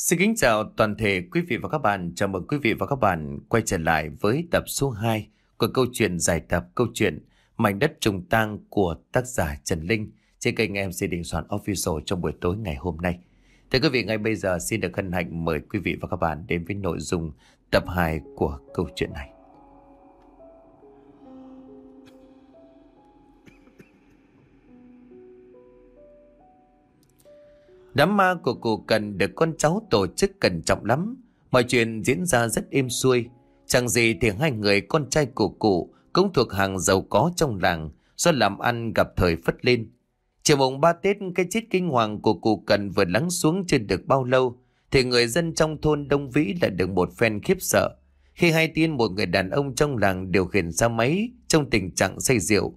Xin kính chào toàn thể quý vị và các bạn. Chào mừng quý vị và các bạn quay trở lại với tập số 2 của câu chuyện giải tập câu chuyện Mảnh đất trùng tang của tác giả Trần Linh trên kênh MC Đình Soạn Official trong buổi tối ngày hôm nay. Thưa quý vị, ngay bây giờ xin được hân hạnh mời quý vị và các bạn đến với nội dung tập 2 của câu chuyện này. Đám ma của cụ Cần được con cháu tổ chức cẩn trọng lắm. Mọi chuyện diễn ra rất êm xuôi. Chẳng gì thì hai người con trai của cụ cũng thuộc hàng giàu có trong làng do làm ăn gặp thời phất lên. Chiều mùng ba Tết, cái chết kinh hoàng của cụ Cần vừa lắng xuống chưa được bao lâu, thì người dân trong thôn Đông Vĩ lại được một phen khiếp sợ. Khi hai tin một người đàn ông trong làng điều khiển xe máy trong tình trạng say rượu.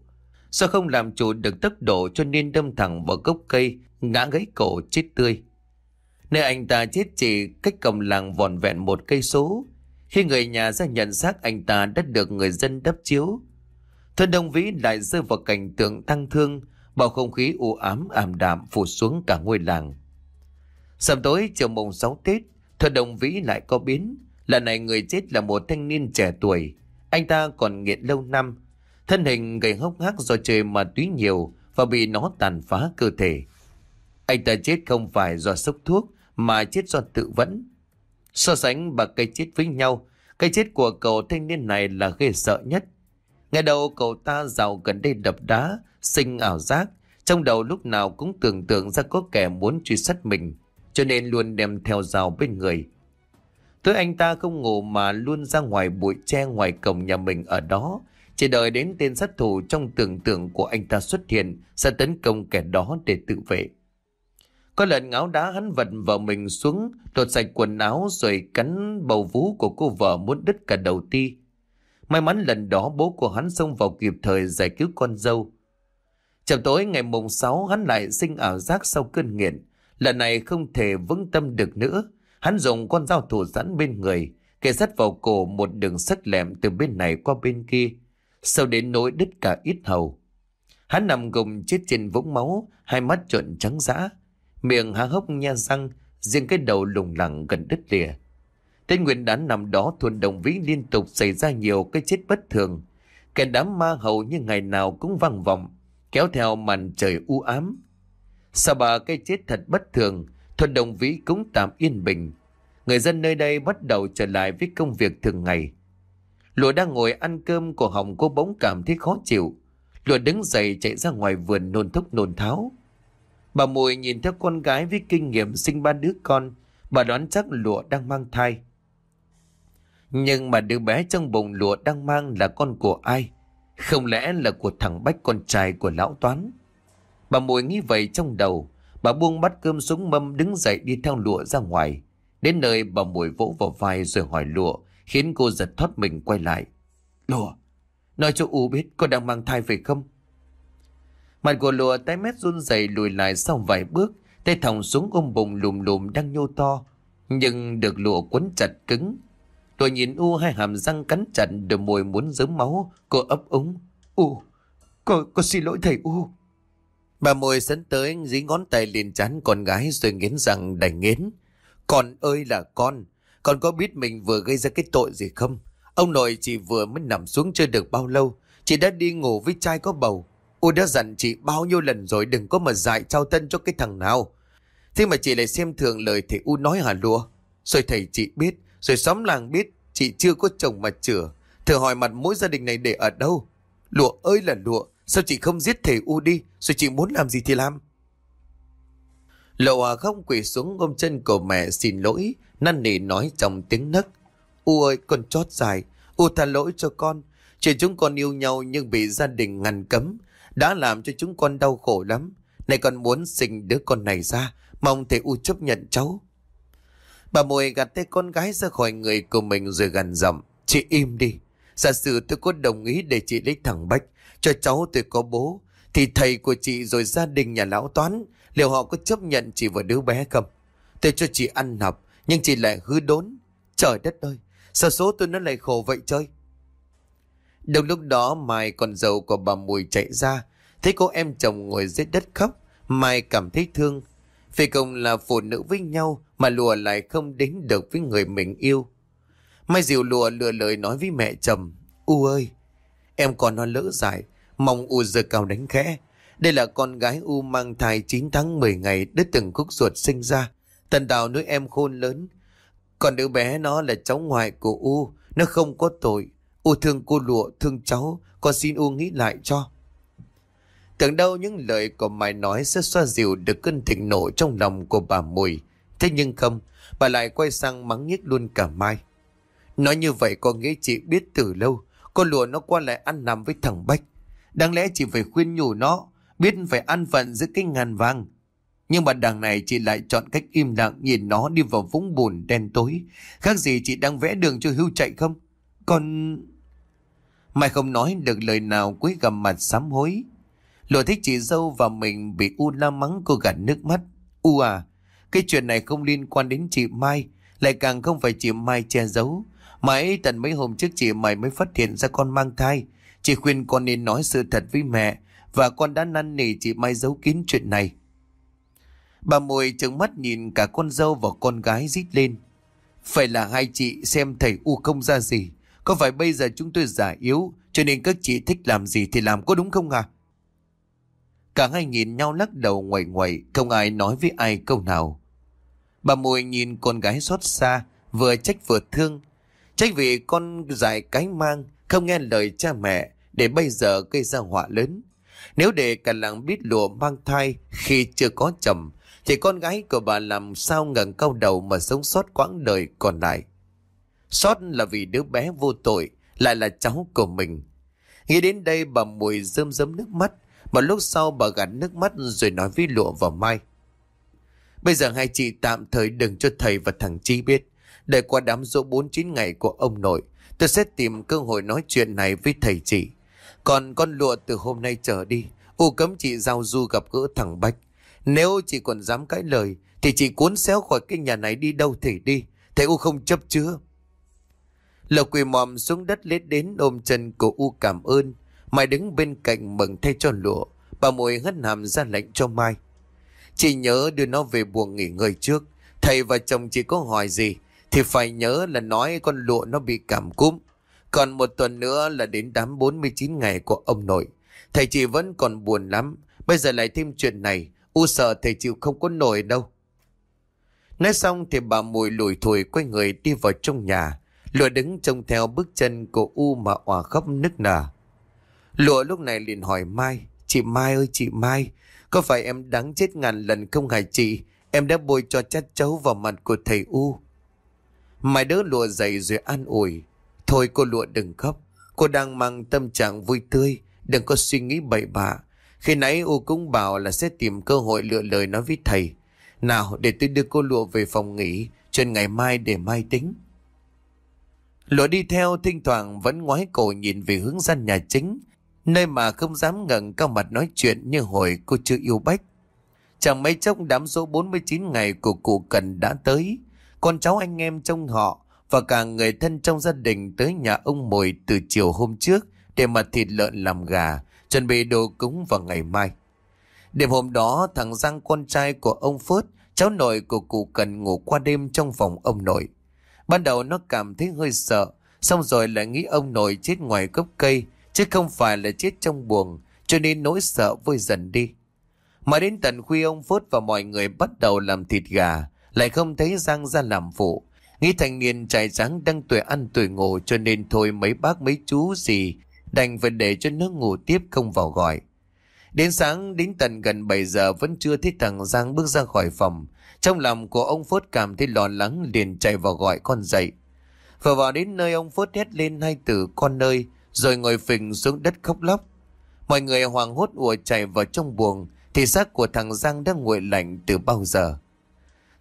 Do không làm chủ được tốc độ cho nên đâm thẳng vào gốc cây ngã gãy cổ chết tươi. Nơi anh ta chết chỉ cách cổng làng vòn vẹn một cây số. Khi người nhà ra nhận xác anh ta đã được người dân đắp chiếu. thân Đông Vĩ lại rơi vào cảnh tượng tăng thương, bầu không khí u ám ảm đạm phủ xuống cả ngôi làng. Sầm tối chiều mùng 6 Tết, thân đồng Vĩ lại có biến. Lần này người chết là một thanh niên trẻ tuổi. Anh ta còn nghiện lâu năm. Thân hình gầy hốc hác do chơi mà túy nhiều và bị nó tàn phá cơ thể. Anh ta chết không phải do sốc thuốc mà chết do tự vẫn. So sánh bằng cây chết với nhau, cây chết của cậu thanh niên này là ghê sợ nhất. Ngày đầu cậu ta rào gần đây đập đá, sinh ảo giác, trong đầu lúc nào cũng tưởng tượng ra có kẻ muốn truy sát mình, cho nên luôn đem theo rào bên người. Tới anh ta không ngủ mà luôn ra ngoài bụi tre ngoài cổng nhà mình ở đó, chỉ đợi đến tên sát thủ trong tưởng tượng của anh ta xuất hiện sẽ tấn công kẻ đó để tự vệ. Có lần ngáo đá hắn vật vợ mình xuống, lột sạch quần áo rồi cắn bầu vú của cô vợ muốn đứt cả đầu ti. May mắn lần đó bố của hắn xông vào kịp thời giải cứu con dâu. Chậm tối ngày mùng 6 hắn lại sinh ảo giác sau cơn nghiện. Lần này không thể vững tâm được nữa. Hắn dùng con dao thủ sẵn bên người, kề sắt vào cổ một đường sắt lẹm từ bên này qua bên kia. Sau đến nỗi đứt cả ít hầu. Hắn nằm gồng chết trên vũng máu, hai mắt trợn trắng dã miệng há hốc nha răng, riêng cái đầu lủng lẳng gần đứt lìa. Tên nguyên đán nằm đó thuần đồng vĩ liên tục xảy ra nhiều cái chết bất thường. Cái đám ma hầu như ngày nào cũng vang vọng, kéo theo màn trời u ám. Sau ba cái chết thật bất thường, thuần đồng vĩ cũng tạm yên bình. Người dân nơi đây bắt đầu trở lại với công việc thường ngày. Lụa đang ngồi ăn cơm của hồng cô bỗng cảm thấy khó chịu. Lụa đứng dậy chạy ra ngoài vườn nôn thúc nôn tháo. Bà Mùi nhìn theo con gái với kinh nghiệm sinh ba đứa con, bà đoán chắc lụa đang mang thai. Nhưng mà đứa bé trong bụng lụa đang mang là con của ai? Không lẽ là của thằng Bách con trai của lão Toán? Bà Mùi nghĩ vậy trong đầu, bà buông bắt cơm xuống mâm đứng dậy đi theo lụa ra ngoài. Đến nơi bà Mùi vỗ vào vai rồi hỏi lụa, khiến cô giật thoát mình quay lại. Lụa, nói cho U biết con đang mang thai phải không? Mặt của lùa tay mét run rẩy lùi lại sau vài bước, tay thòng xuống ôm bụng lùm lùm đang nhô to, nhưng được lụa quấn chặt cứng. Tôi nhìn U hai hàm răng cắn chặt đờ môi muốn giấm máu, cô ấp úng. U, cô, cô xin lỗi thầy U. Bà môi sấn tới dí ngón tay liền chán con gái rồi nghiến răng đành nghiến. Con ơi là con, con có biết mình vừa gây ra cái tội gì không? Ông nội chỉ vừa mới nằm xuống chưa được bao lâu, chị đã đi ngủ với trai có bầu. U đã dặn chị bao nhiêu lần rồi đừng có mà dại trao tân cho cái thằng nào. Thế mà chị lại xem thường lời thầy U nói hả lùa. Rồi thầy chị biết, rồi xóm làng biết chị chưa có chồng mà chữa. Thử hỏi mặt mỗi gia đình này để ở đâu. Lụa ơi là lụa, sao chị không giết thầy U đi, rồi chị muốn làm gì thì làm. Lộ à không quỳ xuống ôm chân của mẹ xin lỗi, năn nỉ nói trong tiếng nấc. U ơi, con chót dài, U tha lỗi cho con. Chị chúng con yêu nhau nhưng bị gia đình ngăn cấm, đã làm cho chúng con đau khổ lắm. Này con muốn sinh đứa con này ra, mong thầy U chấp nhận cháu. Bà Mùi gạt tay con gái ra khỏi người của mình rồi gần giọng. Chị im đi. Giả sử tôi có đồng ý để chị lấy thằng Bách, cho cháu tôi có bố, thì thầy của chị rồi gia đình nhà lão toán, liệu họ có chấp nhận chị và đứa bé không? Tôi cho chị ăn học, nhưng chị lại hư đốn. Trời đất ơi, sao số tôi nó lại khổ vậy chơi? Đồng lúc đó Mai con dâu của bà Mùi chạy ra, thấy cô em chồng ngồi dưới đất khóc, Mai cảm thấy thương. phi công là phụ nữ với nhau mà lùa lại không đến được với người mình yêu. Mai dìu lùa lừa lời nói với mẹ chồng. U ơi, em còn nó lỡ dại, mong U giờ cao đánh khẽ. Đây là con gái U mang thai 9 tháng 10 ngày đứt từng khúc ruột sinh ra. Tần đào nuôi em khôn lớn. Còn đứa bé nó là cháu ngoại của U, nó không có tội. U thương cô lụa, thương cháu, con xin U nghĩ lại cho. Tưởng đâu những lời của mày nói sẽ xoa dịu được cơn thịnh nộ trong lòng của bà Mùi. Thế nhưng không, bà lại quay sang mắng nhiếc luôn cả Mai. Nói như vậy có nghĩa chị biết từ lâu, con lụa nó qua lại ăn nằm với thằng Bách. Đáng lẽ chị phải khuyên nhủ nó, biết phải ăn phận giữa cái ngàn vàng. Nhưng mà đằng này chị lại chọn cách im lặng nhìn nó đi vào vũng bùn đen tối. Khác gì chị đang vẽ đường cho hưu chạy không? Còn... Mai không nói được lời nào cuối gầm mặt sám hối. Lộ thích chị dâu và mình bị U la mắng cô gạt nước mắt. U à, cái chuyện này không liên quan đến chị Mai, lại càng không phải chị Mai che giấu. Mãi tận mấy hôm trước chị mày mới phát hiện ra con mang thai. Chị khuyên con nên nói sự thật với mẹ và con đã năn nỉ chị Mai giấu kín chuyện này. Bà Mùi trừng mắt nhìn cả con dâu và con gái rít lên. Phải là hai chị xem thầy U không ra gì. Có phải bây giờ chúng tôi giả yếu cho nên các chị thích làm gì thì làm có đúng không à? Cả hai nhìn nhau lắc đầu ngoẩy ngoẩy, không ai nói với ai câu nào. Bà Mùi nhìn con gái xót xa, vừa trách vừa thương. Trách vì con dại cái mang, không nghe lời cha mẹ, để bây giờ gây ra họa lớn. Nếu để cả làng biết lụa mang thai khi chưa có chồng, thì con gái của bà làm sao ngẩng cao đầu mà sống sót quãng đời còn lại xót là vì đứa bé vô tội, lại là cháu của mình. Nghĩ đến đây bà mùi rơm rớm nước mắt, một lúc sau bà gạt nước mắt rồi nói với lụa và mai. Bây giờ hai chị tạm thời đừng cho thầy và thằng Chi biết. Để qua đám dỗ 49 ngày của ông nội, tôi sẽ tìm cơ hội nói chuyện này với thầy chị. Còn con lụa từ hôm nay trở đi, u cấm chị giao du gặp gỡ thằng Bách. Nếu chị còn dám cãi lời, thì chị cuốn xéo khỏi cái nhà này đi đâu thì đi. Thầy u không chấp chứa. Lộc quỳ mòm xuống đất lết đến ôm chân của u cảm ơn. Mai đứng bên cạnh mừng thay cho lụa. Bà mùi hất hàm ra lệnh cho Mai. Chị nhớ đưa nó về buồng nghỉ ngơi trước. Thầy và chồng chị có hỏi gì, thì phải nhớ là nói con lụa nó bị cảm cúm. Còn một tuần nữa là đến đám 49 ngày của ông nội. Thầy chị vẫn còn buồn lắm. Bây giờ lại thêm chuyện này. U sợ thầy chịu không có nổi đâu. Nói xong thì bà mùi lùi thủi quay người đi vào trong nhà. Lụa đứng trông theo bước chân của U mà òa khóc nức nở. Lụa lúc này liền hỏi Mai. Chị Mai ơi chị Mai, có phải em đáng chết ngàn lần không hả chị? Em đã bôi cho chát chấu vào mặt của thầy U. Mai đỡ lụa dậy rồi an ủi. Thôi cô lụa đừng khóc. Cô đang mang tâm trạng vui tươi. Đừng có suy nghĩ bậy bạ. Khi nãy U cũng bảo là sẽ tìm cơ hội lựa lời nói với thầy. Nào để tôi đưa cô lụa về phòng nghỉ. Chuyện ngày mai để mai tính. Lụa đi theo thỉnh thoảng vẫn ngoái cổ nhìn về hướng gian nhà chính. Nơi mà không dám ngẩng cao mặt nói chuyện như hồi cô chưa yêu Bách. Chẳng mấy chốc đám số 49 ngày của cụ Cần đã tới. Con cháu anh em trong họ và cả người thân trong gia đình tới nhà ông Mồi từ chiều hôm trước để mà thịt lợn làm gà, chuẩn bị đồ cúng vào ngày mai. Đêm hôm đó, thằng Giang con trai của ông Phớt, cháu nội của cụ Cần ngủ qua đêm trong phòng ông nội. Ban đầu nó cảm thấy hơi sợ, xong rồi lại nghĩ ông nội chết ngoài gốc cây, chứ không phải là chết trong buồng, cho nên nỗi sợ vơi dần đi. Mà đến tận khuya ông phốt và mọi người bắt đầu làm thịt gà, lại không thấy Giang ra làm phụ. Nghĩ thanh niên trai trắng đang tuổi ăn tuổi ngủ cho nên thôi mấy bác mấy chú gì đành phải để cho nó ngủ tiếp không vào gọi. Đến sáng đến tận gần 7 giờ vẫn chưa thấy thằng Giang bước ra khỏi phòng. Trong lòng của ông Phốt cảm thấy lo lắng liền chạy vào gọi con dậy. Vừa vào đến nơi ông Phốt hét lên hai từ con nơi rồi ngồi phình xuống đất khóc lóc. Mọi người hoàng hốt ùa chạy vào trong buồng thì xác của thằng Giang đã nguội lạnh từ bao giờ.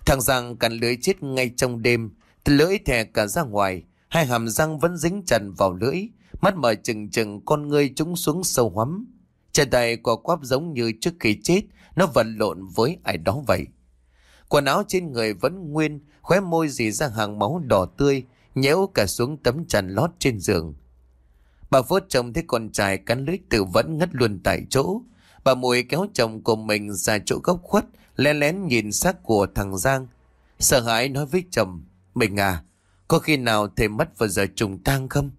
Thằng Giang cắn lưới chết ngay trong đêm, lưỡi thè cả ra ngoài, hai hàm răng vẫn dính chặt vào lưỡi, mắt mở chừng chừng con ngươi trúng xuống sâu hoắm. Chân tay của quắp giống như trước khi chết, nó vật lộn với ai đó vậy. Quần áo trên người vẫn nguyên, khóe môi dì ra hàng máu đỏ tươi, nhéo cả xuống tấm chăn lót trên giường. Bà vốt chồng thấy con trai cắn lưới tự vẫn ngất luôn tại chỗ. Bà Mùi kéo chồng của mình ra chỗ góc khuất, lén lén nhìn xác của thằng Giang. Sợ hãi nói với chồng, mình à, có khi nào thầy mất vào giờ trùng tang không?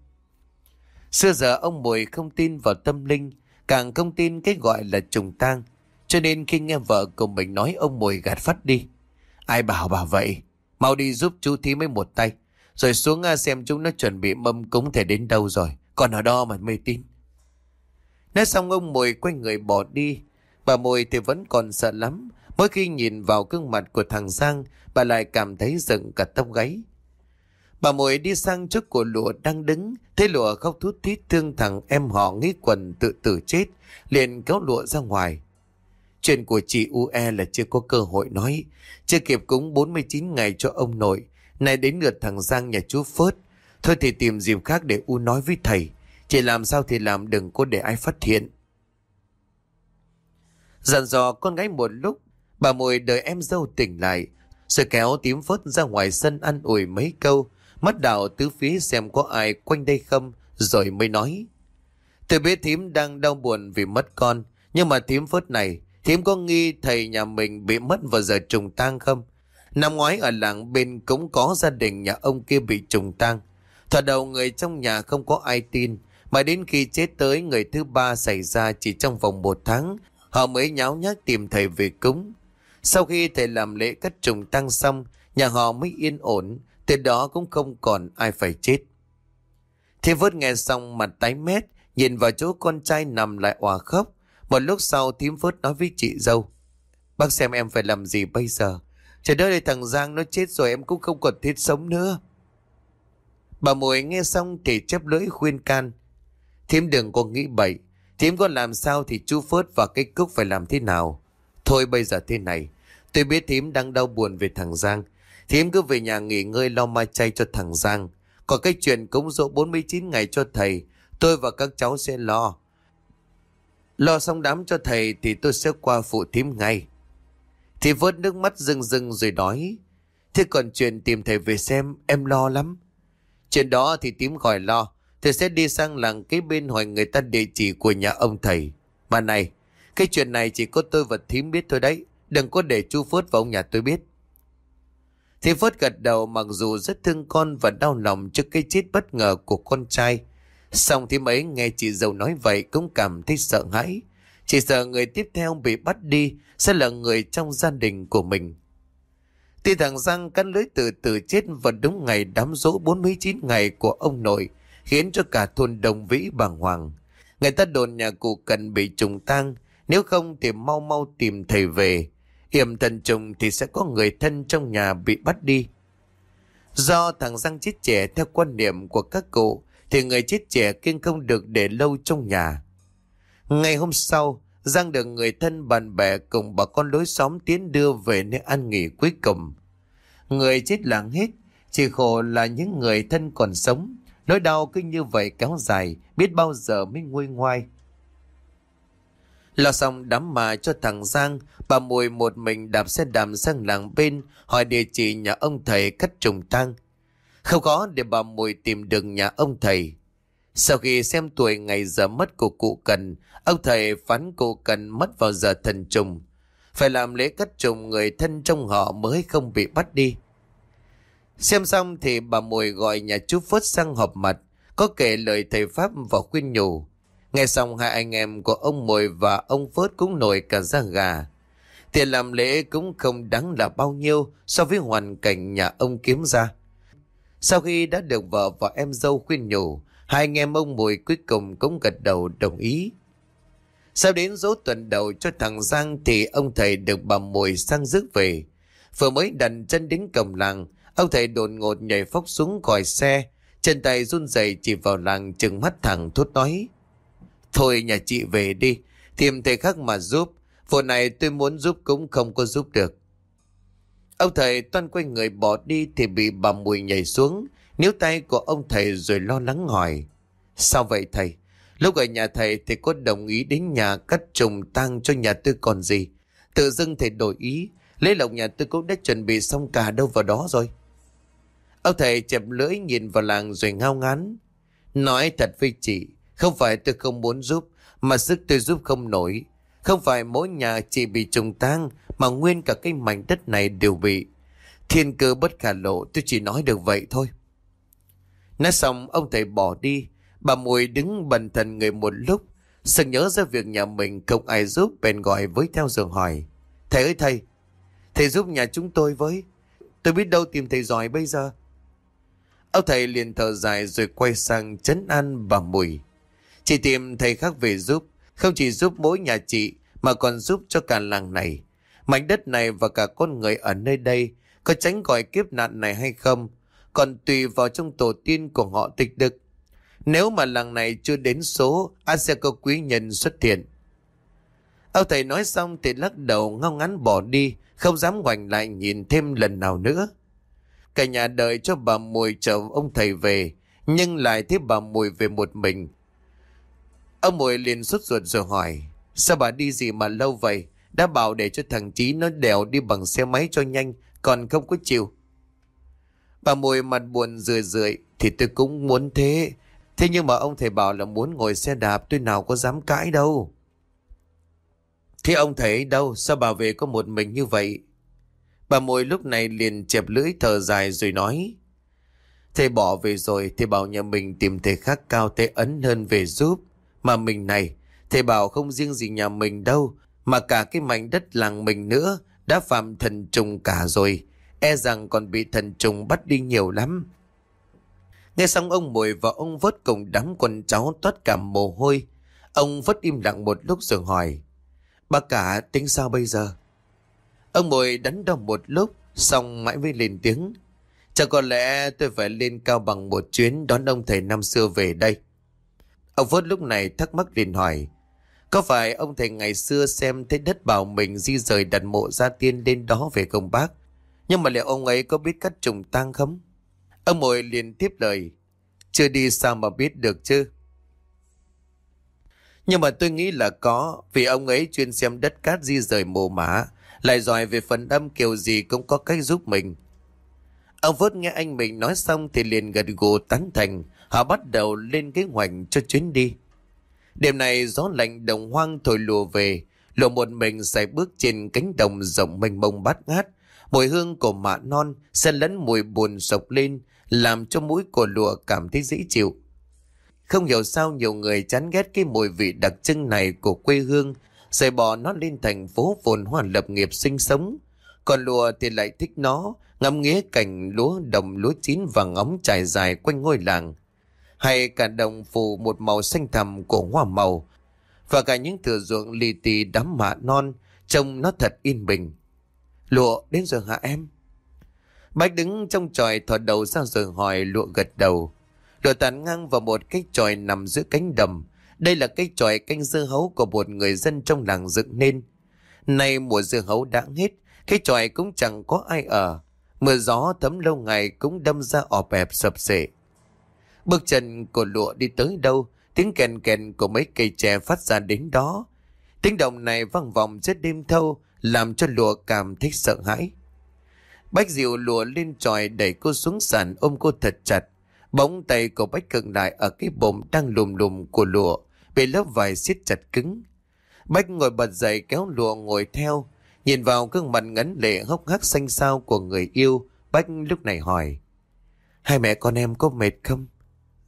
Xưa giờ ông Mùi không tin vào tâm linh, càng không tin cái gọi là trùng tang. Cho nên khi nghe vợ của mình nói ông Mùi gạt phát đi. Ai bảo bà vậy? Mau đi giúp chú thí mấy một tay. Rồi xuống à, xem chúng nó chuẩn bị mâm cúng thể đến đâu rồi. Còn ở đó mà mê tin. Nói xong ông mồi quay người bỏ đi. Bà mồi thì vẫn còn sợ lắm. Mỗi khi nhìn vào gương mặt của thằng Giang, bà lại cảm thấy dựng cả tóc gáy. Bà mồi đi sang trước của lụa đang đứng, thấy lụa khóc thút thít thương thằng em họ nghĩ quần tự tử chết, liền kéo lụa ra ngoài. Chuyện của chị UE là chưa có cơ hội nói, chưa kịp cúng 49 ngày cho ông nội, nay đến lượt thằng Giang nhà chú Phớt. Thôi thì tìm dịp khác để U nói với thầy, chị làm sao thì làm đừng có để ai phát hiện. Dặn dò con gái một lúc, bà Mùi đợi em dâu tỉnh lại, rồi kéo tím phớt ra ngoài sân ăn ủi mấy câu, mắt đảo tứ phía xem có ai quanh đây không, rồi mới nói. Tôi biết thím đang đau buồn vì mất con, nhưng mà thím phớt này, thím có nghi thầy nhà mình bị mất vào giờ trùng tang không? Năm ngoái ở làng bên cũng có gia đình nhà ông kia bị trùng tang. Thoạt đầu người trong nhà không có ai tin, mà đến khi chết tới người thứ ba xảy ra chỉ trong vòng một tháng, họ mới nháo nhác tìm thầy về cúng. Sau khi thầy làm lễ cất trùng tang xong, nhà họ mới yên ổn, từ đó cũng không còn ai phải chết. Thế vớt nghe xong mặt tái mét, nhìn vào chỗ con trai nằm lại òa khóc. Một lúc sau thím phớt nói với chị dâu. Bác xem em phải làm gì bây giờ? Trời đất ơi thằng Giang nó chết rồi em cũng không còn thiết sống nữa. Bà mùi nghe xong thì chép lưỡi khuyên can. Thím đừng có nghĩ bậy. Thím có làm sao thì chú Phớt và cái Cúc phải làm thế nào. Thôi bây giờ thế này. Tôi biết thím đang đau buồn về thằng Giang. Thím cứ về nhà nghỉ ngơi lo mai chay cho thằng Giang. Còn cái chuyện cúng dỗ 49 ngày cho thầy, tôi và các cháu sẽ lo. Lo xong đám cho thầy thì tôi sẽ qua phụ thím ngay. Thì vớt nước mắt rưng rưng rồi nói. Thế còn chuyện tìm thầy về xem em lo lắm. Chuyện đó thì tím khỏi lo. Thầy sẽ đi sang làng cái bên hỏi người ta địa chỉ của nhà ông thầy. Mà này, cái chuyện này chỉ có tôi và thím biết thôi đấy. Đừng có để chú Phớt và ông nhà tôi biết. Thì Phớt gật đầu mặc dù rất thương con và đau lòng trước cái chết bất ngờ của con trai. Xong thì mấy nghe chị dâu nói vậy cũng cảm thấy sợ hãi. Chỉ sợ người tiếp theo bị bắt đi sẽ là người trong gia đình của mình. Tuy thằng Giang cắn lưới từ từ chết vào đúng ngày đám dỗ 49 ngày của ông nội, khiến cho cả thôn đồng vĩ bàng hoàng. Người ta đồn nhà cụ cần bị trùng tang, nếu không thì mau mau tìm thầy về. Hiểm thần trùng thì sẽ có người thân trong nhà bị bắt đi. Do thằng Giang chết trẻ theo quan niệm của các cụ, thì người chết trẻ kiên không được để lâu trong nhà. Ngày hôm sau, Giang được người thân bạn bè cùng bà con lối xóm tiến đưa về nơi ăn nghỉ cuối cùng. Người chết làng hết, chỉ khổ là những người thân còn sống. Nỗi đau cứ như vậy kéo dài, biết bao giờ mới nguôi ngoai. Lo xong đám mà cho thằng Giang, bà Mùi một mình đạp xe đạp sang làng bên, hỏi địa chỉ nhà ông thầy cắt trùng tang. Không có để bà Mùi tìm được nhà ông thầy. Sau khi xem tuổi ngày giờ mất của cụ Cần, ông thầy phán cụ Cần mất vào giờ thần trùng. Phải làm lễ cắt trùng người thân trong họ mới không bị bắt đi. Xem xong thì bà Mùi gọi nhà chú Phất sang họp mặt, có kể lời thầy Pháp và khuyên nhủ. Nghe xong hai anh em của ông Mùi và ông Phớt cũng nổi cả da gà. Tiền làm lễ cũng không đáng là bao nhiêu so với hoàn cảnh nhà ông kiếm ra. Sau khi đã được vợ và em dâu khuyên nhủ, hai anh em ông Mùi cuối cùng cũng gật đầu đồng ý. Sau đến dỗ tuần đầu cho thằng Giang thì ông thầy được bà Mùi sang rước về. Vừa mới đặt chân đến cầm làng, ông thầy đột ngột nhảy phóc xuống khỏi xe, chân tay run rẩy chỉ vào làng chừng mắt thẳng thốt nói. Thôi nhà chị về đi, tìm thầy khác mà giúp. Vụ này tôi muốn giúp cũng không có giúp được. Ông thầy toan quay người bỏ đi thì bị bà Mùi nhảy xuống, níu tay của ông thầy rồi lo lắng hỏi. Sao vậy thầy? Lúc ở nhà thầy thì có đồng ý đến nhà cắt trùng tang cho nhà tôi còn gì. Tự dưng thầy đổi ý, lấy lộc nhà tôi cũng đã chuẩn bị xong cả đâu vào đó rồi. Ông thầy chẹp lưỡi nhìn vào làng rồi ngao ngán. Nói thật với chị, không phải tôi không muốn giúp, mà sức tôi giúp không nổi. Không phải mỗi nhà chỉ bị trùng tang mà nguyên cả cái mảnh đất này đều bị. Thiên cơ bất khả lộ tôi chỉ nói được vậy thôi. Nói xong ông thầy bỏ đi. Bà Mùi đứng bần thần người một lúc. Sừng nhớ ra việc nhà mình không ai giúp bèn gọi với theo giường hỏi. Thầy ơi thầy, thầy giúp nhà chúng tôi với. Tôi biết đâu tìm thầy giỏi bây giờ. Ông thầy liền thở dài rồi quay sang chấn an bà Mùi. Chỉ tìm thầy khác về giúp, không chỉ giúp mỗi nhà chị mà còn giúp cho cả làng này. Mảnh đất này và cả con người ở nơi đây có tránh khỏi kiếp nạn này hay không, còn tùy vào trong tổ tiên của họ tịch đực. Nếu mà làng này chưa đến số, ai sẽ có quý nhân xuất hiện. Ông thầy nói xong thì lắc đầu ngao ngắn bỏ đi, không dám ngoảnh lại nhìn thêm lần nào nữa. Cả nhà đợi cho bà Mùi chờ ông thầy về, nhưng lại thấy bà Mùi về một mình. Ông Mùi liền sốt ruột rồi hỏi, sao bà đi gì mà lâu vậy? Đã bảo để cho thằng Chí nó đèo đi bằng xe máy cho nhanh, còn không có chịu. Bà Mùi mặt buồn rười rượi, thì tôi cũng muốn thế. Thế nhưng mà ông thầy bảo là muốn ngồi xe đạp tôi nào có dám cãi đâu. Thế ông thấy đâu, sao bà về có một mình như vậy? Bà mùi lúc này liền chẹp lưỡi thở dài rồi nói. Thầy bỏ về rồi, thầy bảo nhà mình tìm thầy khác cao thế ấn hơn về giúp. Mà mình này, thầy bảo không riêng gì nhà mình đâu, mà cả cái mảnh đất làng mình nữa, đã phạm thần trùng cả rồi. E rằng còn bị thần trùng bắt đi nhiều lắm. Nghe xong ông Mùi và ông Vớt cùng đám con cháu toát cả mồ hôi. Ông Vớt im lặng một lúc rồi hỏi. Bà cả tính sao bây giờ? Ông Mùi đắn đo một lúc, xong mãi mới lên tiếng. Chắc có lẽ tôi phải lên cao bằng một chuyến đón ông thầy năm xưa về đây. Ông vớt lúc này thắc mắc liền hỏi. Có phải ông thầy ngày xưa xem thấy đất bảo mình di rời đặt mộ gia tiên lên đó về công bác? Nhưng mà liệu ông ấy có biết cách trùng tang không? Ông mồi liền tiếp lời. Chưa đi sao mà biết được chứ? Nhưng mà tôi nghĩ là có, vì ông ấy chuyên xem đất cát di rời mồ mã, lại giỏi về phần âm kiểu gì cũng có cách giúp mình. Ông vớt nghe anh mình nói xong thì liền gật gù tán thành, họ bắt đầu lên kế hoạch cho chuyến đi. Đêm này gió lạnh đồng hoang thổi lùa về, lộ một mình xài bước trên cánh đồng rộng mênh mông bát ngát, mùi hương của mạ non xen lẫn mùi buồn sộc lên, làm cho mũi của lụa cảm thấy dễ chịu. Không hiểu sao nhiều người chán ghét cái mùi vị đặc trưng này của quê hương, rời bỏ nó lên thành phố phồn hoa lập nghiệp sinh sống. Còn lùa thì lại thích nó, ngắm nghía cảnh lúa đồng lúa chín vàng ống trải dài quanh ngôi làng. Hay cả đồng phủ một màu xanh thẳm của hoa màu, và cả những thửa ruộng lì tì đám mạ non, trông nó thật yên bình. Lụa, đến giờ hả em? Bách đứng trong tròi thò đầu ra rồi hỏi lụa gật đầu. Lụa tàn ngang vào một cái tròi nằm giữa cánh đầm. Đây là cái tròi canh dưa hấu của một người dân trong làng dựng nên. Nay mùa dưa hấu đã hết, cái tròi cũng chẳng có ai ở. Mưa gió thấm lâu ngày cũng đâm ra ọp ẹp sập sệ. Bước chân của lụa đi tới đâu, tiếng kèn kèn của mấy cây tre phát ra đến đó. Tiếng động này vang vọng rất đêm thâu, làm cho lụa cảm thấy sợ hãi. Bách diệu lụa lên tròi đẩy cô xuống sàn ôm cô thật chặt. Bóng tay của Bách cực lại ở cái bụng đang lùm lùm của lụa, bị lớp vải siết chặt cứng. Bách ngồi bật dậy kéo lụa ngồi theo, nhìn vào gương mặt ngấn lệ hốc hác xanh xao của người yêu, Bách lúc này hỏi. Hai mẹ con em có mệt không?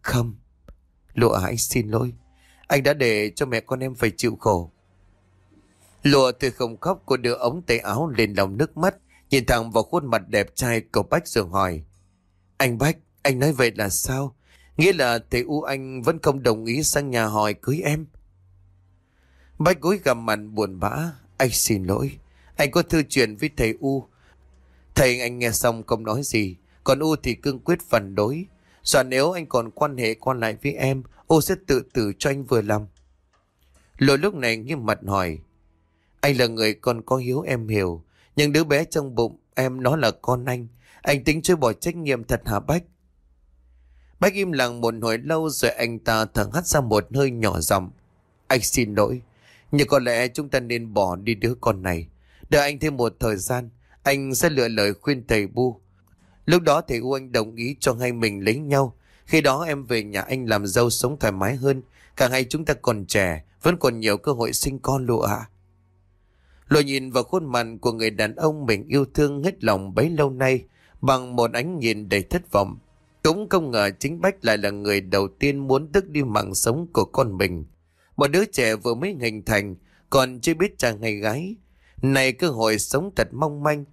Không. Lụa anh xin lỗi. Anh đã để cho mẹ con em phải chịu khổ. Lụa từ không khóc cô đưa ống tay áo lên lòng nước mắt, nhìn thẳng vào khuôn mặt đẹp trai của Bách rồi hỏi. Anh Bách, anh nói vậy là sao? Nghĩa là thầy U anh vẫn không đồng ý sang nhà hỏi cưới em. Bách gối gầm mặt buồn bã. Anh xin lỗi. Anh có thư chuyện với thầy U. Thầy anh nghe xong không nói gì. Còn U thì cương quyết phản đối. Sợ nếu anh còn quan hệ quan lại với em, ô sẽ tự tử cho anh vừa lòng. Lỗi lúc này nghiêm mặt hỏi. Anh là người còn có hiếu em hiểu. Nhưng đứa bé trong bụng em nó là con anh. Anh tính chơi bỏ trách nhiệm thật hả Bách? Bách im lặng một hồi lâu rồi anh ta thở hắt ra một hơi nhỏ giọng. Anh xin lỗi, nhưng có lẽ chúng ta nên bỏ đi đứa con này. Đợi anh thêm một thời gian, anh sẽ lựa lời khuyên thầy Bu. Lúc đó thầy U anh đồng ý cho hai mình lấy nhau. Khi đó em về nhà anh làm dâu sống thoải mái hơn. Cả hai chúng ta còn trẻ, vẫn còn nhiều cơ hội sinh con lụa ạ. Lụa nhìn vào khuôn mặt của người đàn ông mình yêu thương hết lòng bấy lâu nay bằng một ánh nhìn đầy thất vọng. Cũng không ngờ chính Bách lại là người đầu tiên muốn tước đi mạng sống của con mình. Một đứa trẻ vừa mới hình thành, còn chưa biết chàng hay gái. Này cơ hội sống thật mong manh.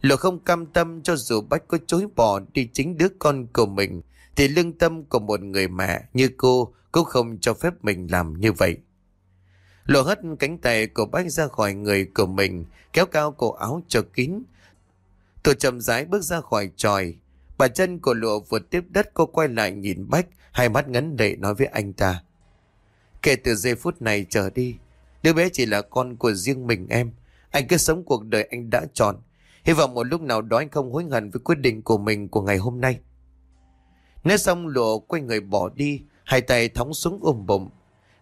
Lộ không cam tâm cho dù Bách có chối bỏ đi chính đứa con của mình, thì lương tâm của một người mẹ như cô cũng không cho phép mình làm như vậy. Lộ hất cánh tay của Bách ra khỏi người của mình, kéo cao cổ áo cho kín. Tôi chậm rãi bước ra khỏi tròi. Bà chân của lộ vượt tiếp đất cô quay lại nhìn Bách, hai mắt ngấn lệ nói với anh ta. Kể từ giây phút này trở đi, đứa bé chỉ là con của riêng mình em. Anh cứ sống cuộc đời anh đã chọn. Hy vọng một lúc nào đó anh không hối hận với quyết định của mình của ngày hôm nay. Nói xong lụa quay người bỏ đi, hai tay thóng súng ôm bụng.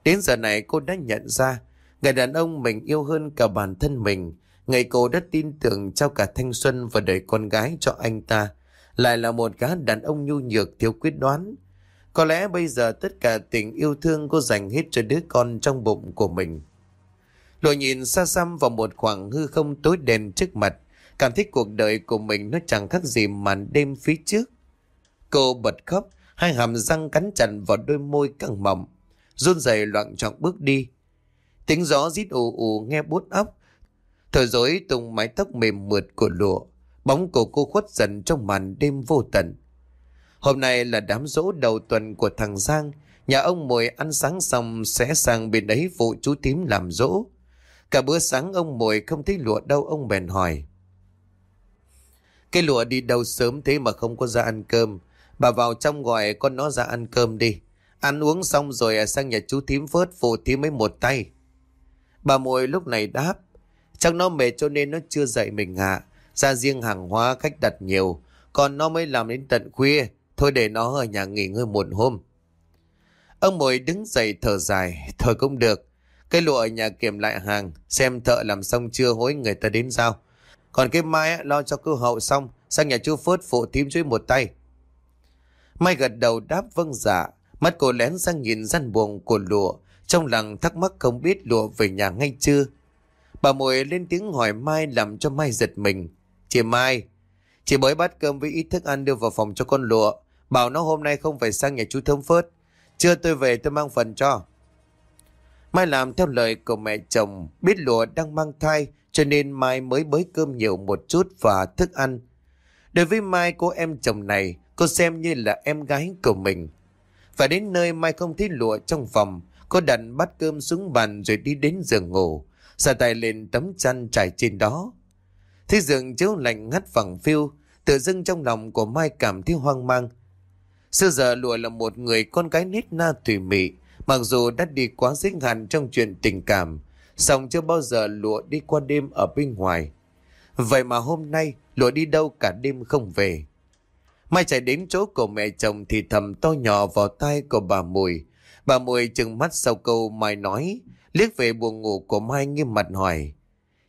Đến giờ này cô đã nhận ra, người đàn ông mình yêu hơn cả bản thân mình. Ngày cô đã tin tưởng trao cả thanh xuân và đời con gái cho anh ta. Lại là một gã đàn ông nhu nhược thiếu quyết đoán. Có lẽ bây giờ tất cả tình yêu thương cô dành hết cho đứa con trong bụng của mình. Lội nhìn xa xăm vào một khoảng hư không tối đen trước mặt, cảm thấy cuộc đời của mình nó chẳng khác gì màn đêm phía trước. Cô bật khóc, hai hàm răng cắn chặt vào đôi môi căng mỏng, run rẩy loạn trọng bước đi. Tiếng gió rít ù ù nghe bút óc, thở dối tung mái tóc mềm mượt của lụa, bóng của cô khuất dần trong màn đêm vô tận. Hôm nay là đám dỗ đầu tuần của thằng Giang, nhà ông mồi ăn sáng xong sẽ sang bên đấy phụ chú tím làm dỗ. Cả bữa sáng ông mồi không thấy lụa đâu ông bèn hỏi. Cái lụa đi đâu sớm thế mà không có ra ăn cơm. Bà vào trong gọi con nó ra ăn cơm đi. Ăn uống xong rồi à, sang nhà chú thím phớt phụ thím mấy một tay. Bà mồi lúc này đáp. Chắc nó mệt cho nên nó chưa dậy mình hạ. Ra riêng hàng hóa, khách đặt nhiều. Còn nó mới làm đến tận khuya. Thôi để nó ở nhà nghỉ ngơi một hôm. Ông mồi đứng dậy thở dài. Thôi cũng được. Cái lụa ở nhà kiểm lại hàng. Xem thợ làm xong chưa, hối người ta đến giao. Còn cái mai lo cho cơ hậu xong. Sang nhà chú Phớt phụ thím chuối một tay. Mai gật đầu đáp vâng dạ. Mắt cô lén sang nhìn gian buồn của lụa. Trong lòng thắc mắc không biết lụa về nhà ngay chưa. Bà Mùi lên tiếng hỏi Mai làm cho Mai giật mình. Chị Mai, chị mới bắt cơm với ít thức ăn đưa vào phòng cho con lụa. Bảo nó hôm nay không phải sang nhà chú Thơm Phớt. Chưa tôi về tôi mang phần cho. Mai làm theo lời của mẹ chồng, biết lụa đang mang thai cho nên Mai mới bới cơm nhiều một chút và thức ăn. Đối với Mai cô em chồng này, cô xem như là em gái của mình. Và đến nơi Mai không thấy lụa trong phòng, cô đặt bát cơm xuống bàn rồi đi đến giường ngủ, xả tay lên tấm chăn trải trên đó. Thế giường chiếu lạnh ngắt phẳng phiêu, tự dưng trong lòng của Mai cảm thấy hoang mang. Xưa giờ lụa là một người con gái nít na tùy mị, mặc dù đã đi quá giới hạn trong chuyện tình cảm, song chưa bao giờ lụa đi qua đêm ở bên ngoài. Vậy mà hôm nay lụa đi đâu cả đêm không về. Mai chạy đến chỗ của mẹ chồng thì thầm to nhỏ vào tay của bà Mùi. Bà Mùi chừng mắt sau câu Mai nói, liếc về buồn ngủ của Mai nghiêm mặt hỏi.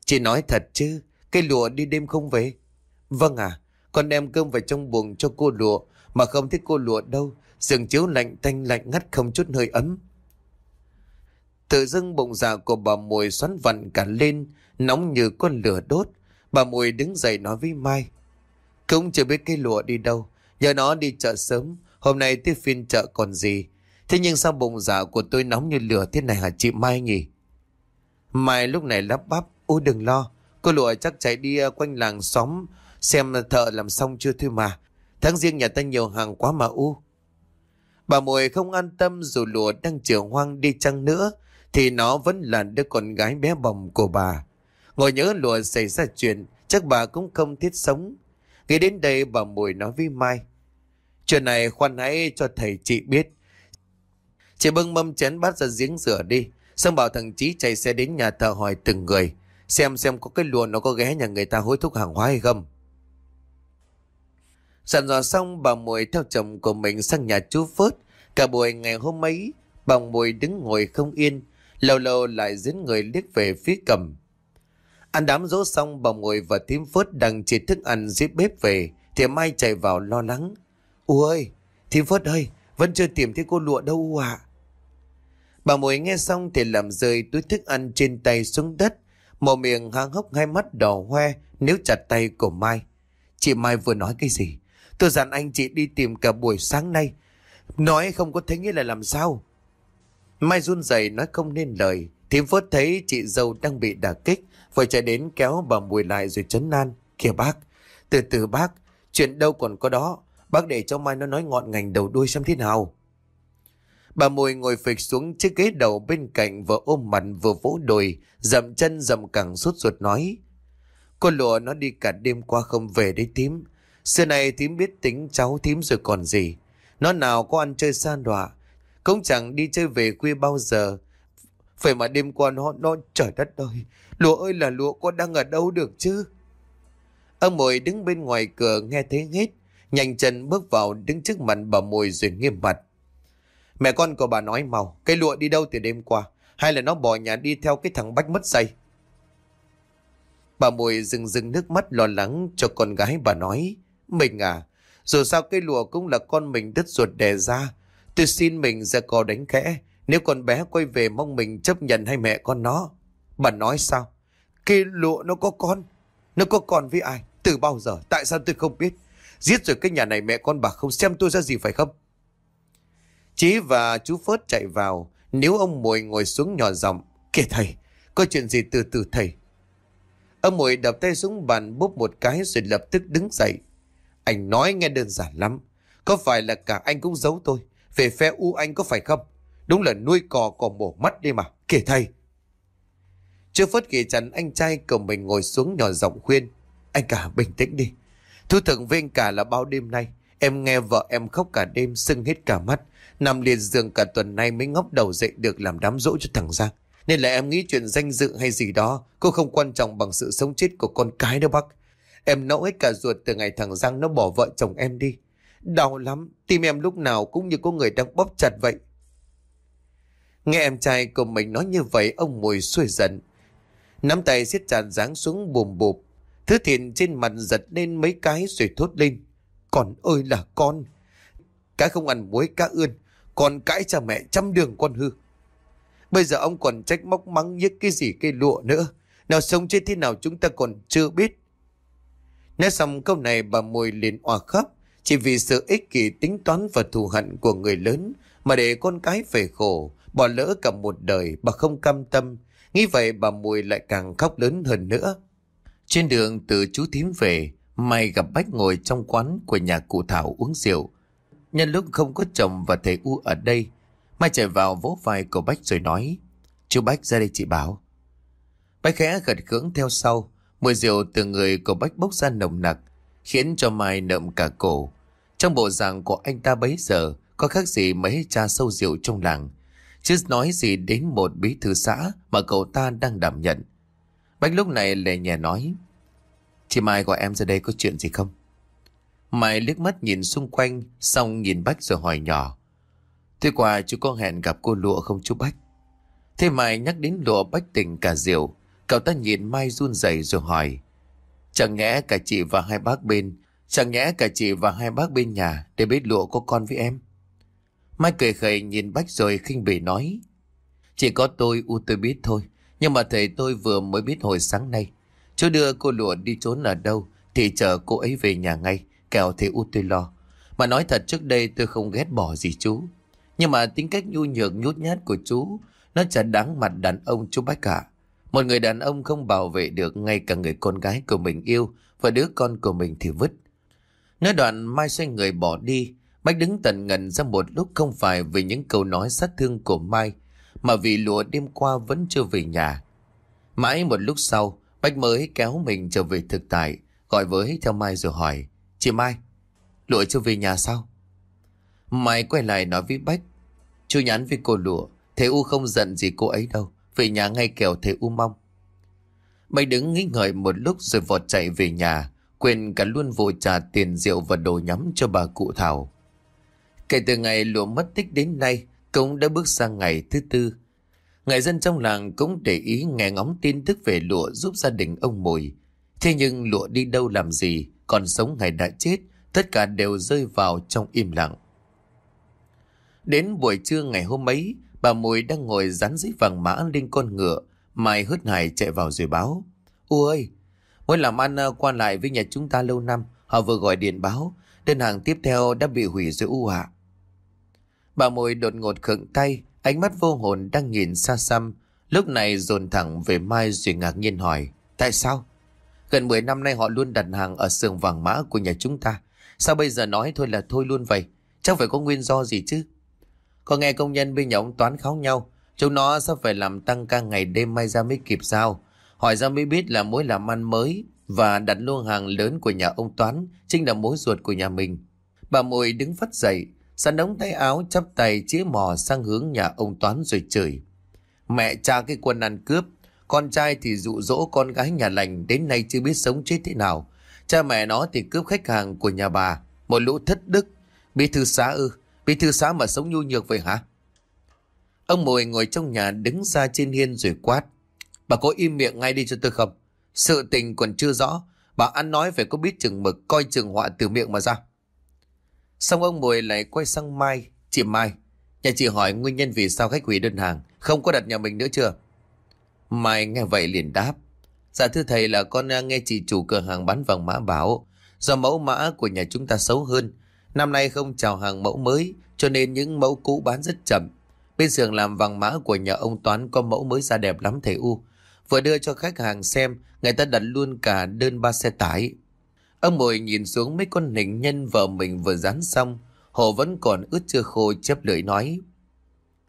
Chị nói thật chứ, cây lụa đi đêm không về? Vâng à, con đem cơm vào trong buồng cho cô lụa, mà không thích cô lụa đâu. Giường chiếu lạnh tanh lạnh ngắt không chút hơi ấm. Tự dưng bụng dạ của bà Mùi xoắn vặn cả lên, nóng như con lửa đốt. Bà Mùi đứng dậy nói với Mai. Cũng chưa biết cây lụa đi đâu, nhờ nó đi chợ sớm, hôm nay tiếp phiên chợ còn gì. Thế nhưng sao bụng dạ của tôi nóng như lửa thế này hả chị Mai nhỉ? Mai lúc này lắp bắp, ôi đừng lo, cô lụa chắc chạy đi à, quanh làng xóm xem thợ làm xong chưa thôi mà. Tháng riêng nhà ta nhiều hàng quá mà u. Bà Mùi không an tâm dù lụa đang chở hoang đi chăng nữa, thì nó vẫn là đứa con gái bé bỏng của bà. Ngồi nhớ lùa xảy ra chuyện, chắc bà cũng không thiết sống. Nghĩ đến đây bà Mùi nói với Mai. Chuyện này khoan hãy cho thầy chị biết. Chị bưng mâm chén bát ra giếng rửa đi. Xong bảo thằng Chí chạy xe đến nhà thờ hỏi từng người. Xem xem có cái lùa nó có ghé nhà người ta hối thúc hàng hóa hay không. Sẵn dò xong bà Mùi theo chồng của mình sang nhà chú Phớt. Cả buổi ngày hôm ấy, bà Mùi đứng ngồi không yên. Lâu lâu lại dẫn người liếc về phía cầm. Ăn đám dỗ xong bà ngồi và thím Phớt đang chỉ thức ăn dưới bếp về. Thì Mai chạy vào lo lắng. Ui thím Phớt ơi, vẫn chưa tìm thấy cô lụa đâu u à. Bà Mùi nghe xong thì làm rơi túi thức ăn trên tay xuống đất. mồm miệng hang hốc hai mắt đỏ hoe nếu chặt tay của Mai. Chị Mai vừa nói cái gì? Tôi dặn anh chị đi tìm cả buổi sáng nay. Nói không có thấy nghĩa là làm sao? Mai run rẩy nói không nên lời. Thím phớt thấy chị dâu đang bị đả kích. Vội chạy đến kéo bà Mùi lại rồi chấn an. Kìa bác, từ từ bác, chuyện đâu còn có đó. Bác để cho Mai nó nói ngọn ngành đầu đuôi xem thế nào. Bà Mùi ngồi phịch xuống chiếc ghế đầu bên cạnh vừa ôm mặt vừa vỗ đùi, dậm chân dậm cẳng suốt ruột nói. Con lụa nó đi cả đêm qua không về đấy tím. Xưa này tím biết tính cháu tím rồi còn gì. Nó nào có ăn chơi san đọa, cũng chẳng đi chơi về khuya bao giờ. Phải mà đêm qua nó, nó trời đất ơi, lụa ơi là lụa con đang ở đâu được chứ? Ông mồi đứng bên ngoài cửa nghe thấy hết, nhanh chân bước vào đứng trước mặt bà mồi rồi nghiêm mặt. Mẹ con của bà nói mau, cái lụa đi đâu từ đêm qua, hay là nó bỏ nhà đi theo cái thằng Bách mất dây. Bà Mùi rừng rừng nước mắt lo lắng cho con gái bà nói, mình à, dù sao cái lụa cũng là con mình đứt ruột đẻ ra, tôi xin mình ra co đánh khẽ, nếu con bé quay về mong mình chấp nhận hay mẹ con nó. Bà nói sao? kia lụa nó có con, nó có con với ai? Từ bao giờ? Tại sao tôi không biết? Giết rồi cái nhà này mẹ con bà không xem tôi ra gì phải không? Chí và chú Phớt chạy vào, nếu ông Mùi ngồi xuống nhỏ giọng Kìa thầy, có chuyện gì từ từ thầy? Ông Mùi đập tay xuống bàn búp một cái rồi lập tức đứng dậy. Anh nói nghe đơn giản lắm. Có phải là cả anh cũng giấu tôi? Về phe u anh có phải không? Đúng là nuôi cò còn mổ mắt đi mà. kể thầy. Chưa phớt kỳ chắn anh trai cầm mình ngồi xuống nhỏ giọng khuyên. Anh cả bình tĩnh đi. Thu thượng với anh cả là bao đêm nay. Em nghe vợ em khóc cả đêm, sưng hết cả mắt. Nằm liệt giường cả tuần nay mới ngóc đầu dậy được làm đám dỗ cho thằng Giang. Nên là em nghĩ chuyện danh dự hay gì đó Cô không quan trọng bằng sự sống chết của con cái đâu bác Em nấu hết cả ruột từ ngày thằng Giang nó bỏ vợ chồng em đi Đau lắm. Tim em lúc nào cũng như có người đang bóp chặt vậy. Nghe em trai của mình nói như vậy, Ông mùi xuôi giận. Nắm tay siết chặt giáng xuống bùm bụp. Thứ thiện trên mặt giật lên mấy cái rồi thốt lên. Con ơi là con. Cái không ăn muối cá ươn. Con cãi cha mẹ trăm đường con hư. Bây giờ ông còn trách móc mắng nhất cái gì cây lụa nữa. Nào sống chết thế nào chúng ta còn chưa biết. Nói xong câu này, bà Mùi liền oà khóc. Chỉ vì sự ích kỷ tính toán và thù hận của người lớn mà để con cái phải khổ, bỏ lỡ cả một đời bà không cam tâm. Nghĩ vậy bà Mùi lại càng khóc lớn hơn nữa. Trên đường từ chú thím về, Mai gặp Bách ngồi trong quán của nhà cụ Thảo uống rượu. Nhân lúc không có chồng và thầy U ở đây, Mai chạy vào vỗ vai của Bách rồi nói Chú Bách ra đây chị bảo Bách khẽ gật cưỡng theo sau Mùi rượu từ người của Bách bốc ra nồng nặc Khiến cho Mai nậm cả cổ trong bộ dạng của anh ta bấy giờ Có khác gì mấy cha sâu rượu trong làng Chứ nói gì đến một bí thư xã Mà cậu ta đang đảm nhận Bách lúc này lè nhẹ nói Chị Mai gọi em ra đây có chuyện gì không Mai liếc mắt nhìn xung quanh Xong nhìn Bách rồi hỏi nhỏ Thế qua chú có hẹn gặp cô Lụa không chú Bách? Thế Mai nhắc đến Lụa Bách tỉnh cả rượu. Cậu ta nhìn Mai run rẩy rồi hỏi. Chẳng nhẽ cả chị và hai bác bên, chẳng nhẽ cả chị và hai bác bên nhà để biết Lụa có con với em? Mai cười khẩy nhìn Bách rồi khinh bỉ nói. Chỉ có tôi, u tôi biết thôi. Nhưng mà thầy tôi vừa mới biết hồi sáng nay. Chú đưa cô Lụa đi trốn ở đâu thì chờ cô ấy về nhà ngay. Kẻo thầy u tôi lo. Mà nói thật trước đây tôi không ghét bỏ gì chú. Nhưng mà tính cách nhu nhược nhút nhát của chú, Nó chả đáng mặt đàn ông chú Bách cả Một người đàn ông không bảo vệ được Ngay cả người con gái của mình yêu Và đứa con của mình thì vứt Nói đoạn Mai xoay người bỏ đi, Bách đứng tần ngần ra một lúc Không phải vì những câu nói sát thương của Mai, Mà vì lụa đêm qua vẫn chưa về nhà. Mãi một lúc sau, Bách mới kéo mình trở về thực tại, Gọi với theo Mai rồi hỏi, Chị Mai, Lụa chưa về nhà sao? Mai quay lại nói với Bách, Chú nhắn với cô lụa Thế U không giận gì cô ấy đâu, Về nhà ngay kèo Thế U mong. Bách đứng nghĩ ngợi một lúc rồi vọt chạy về nhà. Quên cả luôn vội trả tiền rượu và đồ nhắm cho bà cụ Thảo Kể từ ngày lụa mất tích đến nay Cũng đã bước sang ngày thứ tư Người dân trong làng cũng để ý nghe ngóng tin tức về lụa giúp gia đình ông Mùi. Thế nhưng lụa đi đâu làm gì, còn sống ngày đã chết, tất cả đều rơi vào trong im lặng. Đến buổi trưa ngày hôm ấy, bà Mùi đang ngồi dán giấy vàng mã lên con ngựa Mai hớt hải chạy vào rồi báo. U ơi, muốn làm ăn ờ, qua lại với nhà chúng ta lâu năm, họ vừa gọi điện báo, đơn hàng tiếp theo đã bị hủy giữa U hạ. Bà Mồi đột ngột khựng tay, ánh mắt vô hồn đang nhìn xa xăm, lúc này dồn thẳng về Mai rồi ngạc nhiên hỏi, tại sao? Gần 10 năm nay họ luôn đặt hàng ở sườn vàng mã của nhà chúng ta. Sao bây giờ nói thôi là thôi luôn vậy? Chắc phải có nguyên do gì chứ? Có nghe công nhân bên nhà ông Toán kháo nhau. Chúng nó sắp phải làm tăng ca ngày đêm Mai ra mới kịp sao? Hỏi ra mới biết là mối làm ăn mới và đặt luôn hàng lớn của nhà ông Toán chính là mối ruột của nhà mình. Bà Mùi đứng phát dậy, sắn ống tay áo chắp tay chĩa mò sang hướng nhà ông Toán rồi chửi. Mẹ cha cái quân ăn cướp, con trai thì dụ dỗ con gái nhà lành đến nay chưa biết sống chết thế nào. Cha mẹ nó thì cướp khách hàng của nhà bà, một lũ thất đức. Bí thư xá ư, bí thư xá mà sống nhu nhược vậy hả? Ông Mùi ngồi trong nhà đứng ra trên hiên rồi quát. Bà có im miệng ngay đi cho tôi không? Sự tình còn chưa rõ, bà ăn nói phải có biết chừng mực, coi chừng họa từ miệng mà ra. Xong ông Mùi lại quay sang Mai, chị Mai. Nhà chị hỏi nguyên nhân vì sao khách hủy đơn hàng, không có đặt nhà mình nữa chưa? Mai nghe vậy liền đáp. Dạ thưa thầy là con nghe chị chủ cửa hàng bán vàng mã bảo do mẫu mã của nhà chúng ta xấu hơn. Năm nay không chào hàng mẫu mới cho nên những mẫu cũ bán rất chậm. Bên xưởng làm vàng mã của nhà ông Toán có mẫu mới ra đẹp lắm thầy U. Vừa đưa cho khách hàng xem, người ta đặt luôn cả đơn ba xe tải. Ông Mồi nhìn xuống mấy con hình nhân vợ mình vừa dán xong, hồ vẫn còn ướt chưa khô chép lưỡi nói.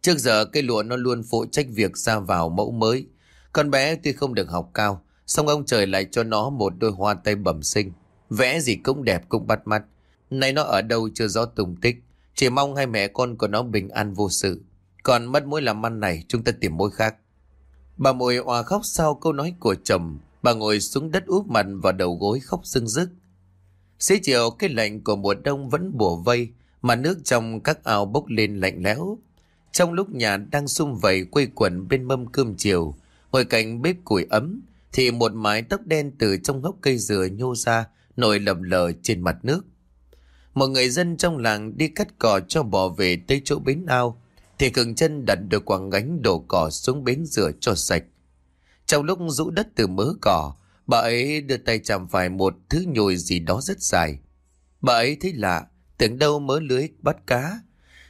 Trước giờ cây lụa nó luôn phụ trách việc ra vào mẫu mới. Con bé tuy không được học cao, song ông trời lại cho nó một đôi hoa tay bẩm sinh. Vẽ gì cũng đẹp cũng bắt mắt. Nay nó ở đâu chưa rõ tùng tích. Chỉ mong hai mẹ con của nó bình an vô sự. Còn mất mối làm ăn này chúng ta tìm mối khác. Bà mùi hòa khóc sau câu nói của chồng. Bà ngồi xuống đất úp mặt vào đầu gối khóc rưng rức. Xế chiều cái lạnh của mùa đông vẫn bùa vây mà nước trong các ao bốc lên lạnh lẽo. Trong lúc nhà đang sum vầy quây quần bên mâm cơm chiều, ngồi cạnh bếp củi ấm, thì một mái tóc đen từ trong gốc cây dừa nhô ra, nổi lầm lờ trên mặt nước. Một người dân trong làng đi cắt cỏ cho bò về tới chỗ bến ao, thì cường chân đặt được quảng gánh đổ cỏ xuống bến rửa cho sạch. Trong lúc rũ đất từ mớ cỏ, bà ấy đưa tay chạm phải một thứ nhồi gì đó rất dài. Bà ấy thấy lạ, tưởng đâu mớ lưới bắt cá.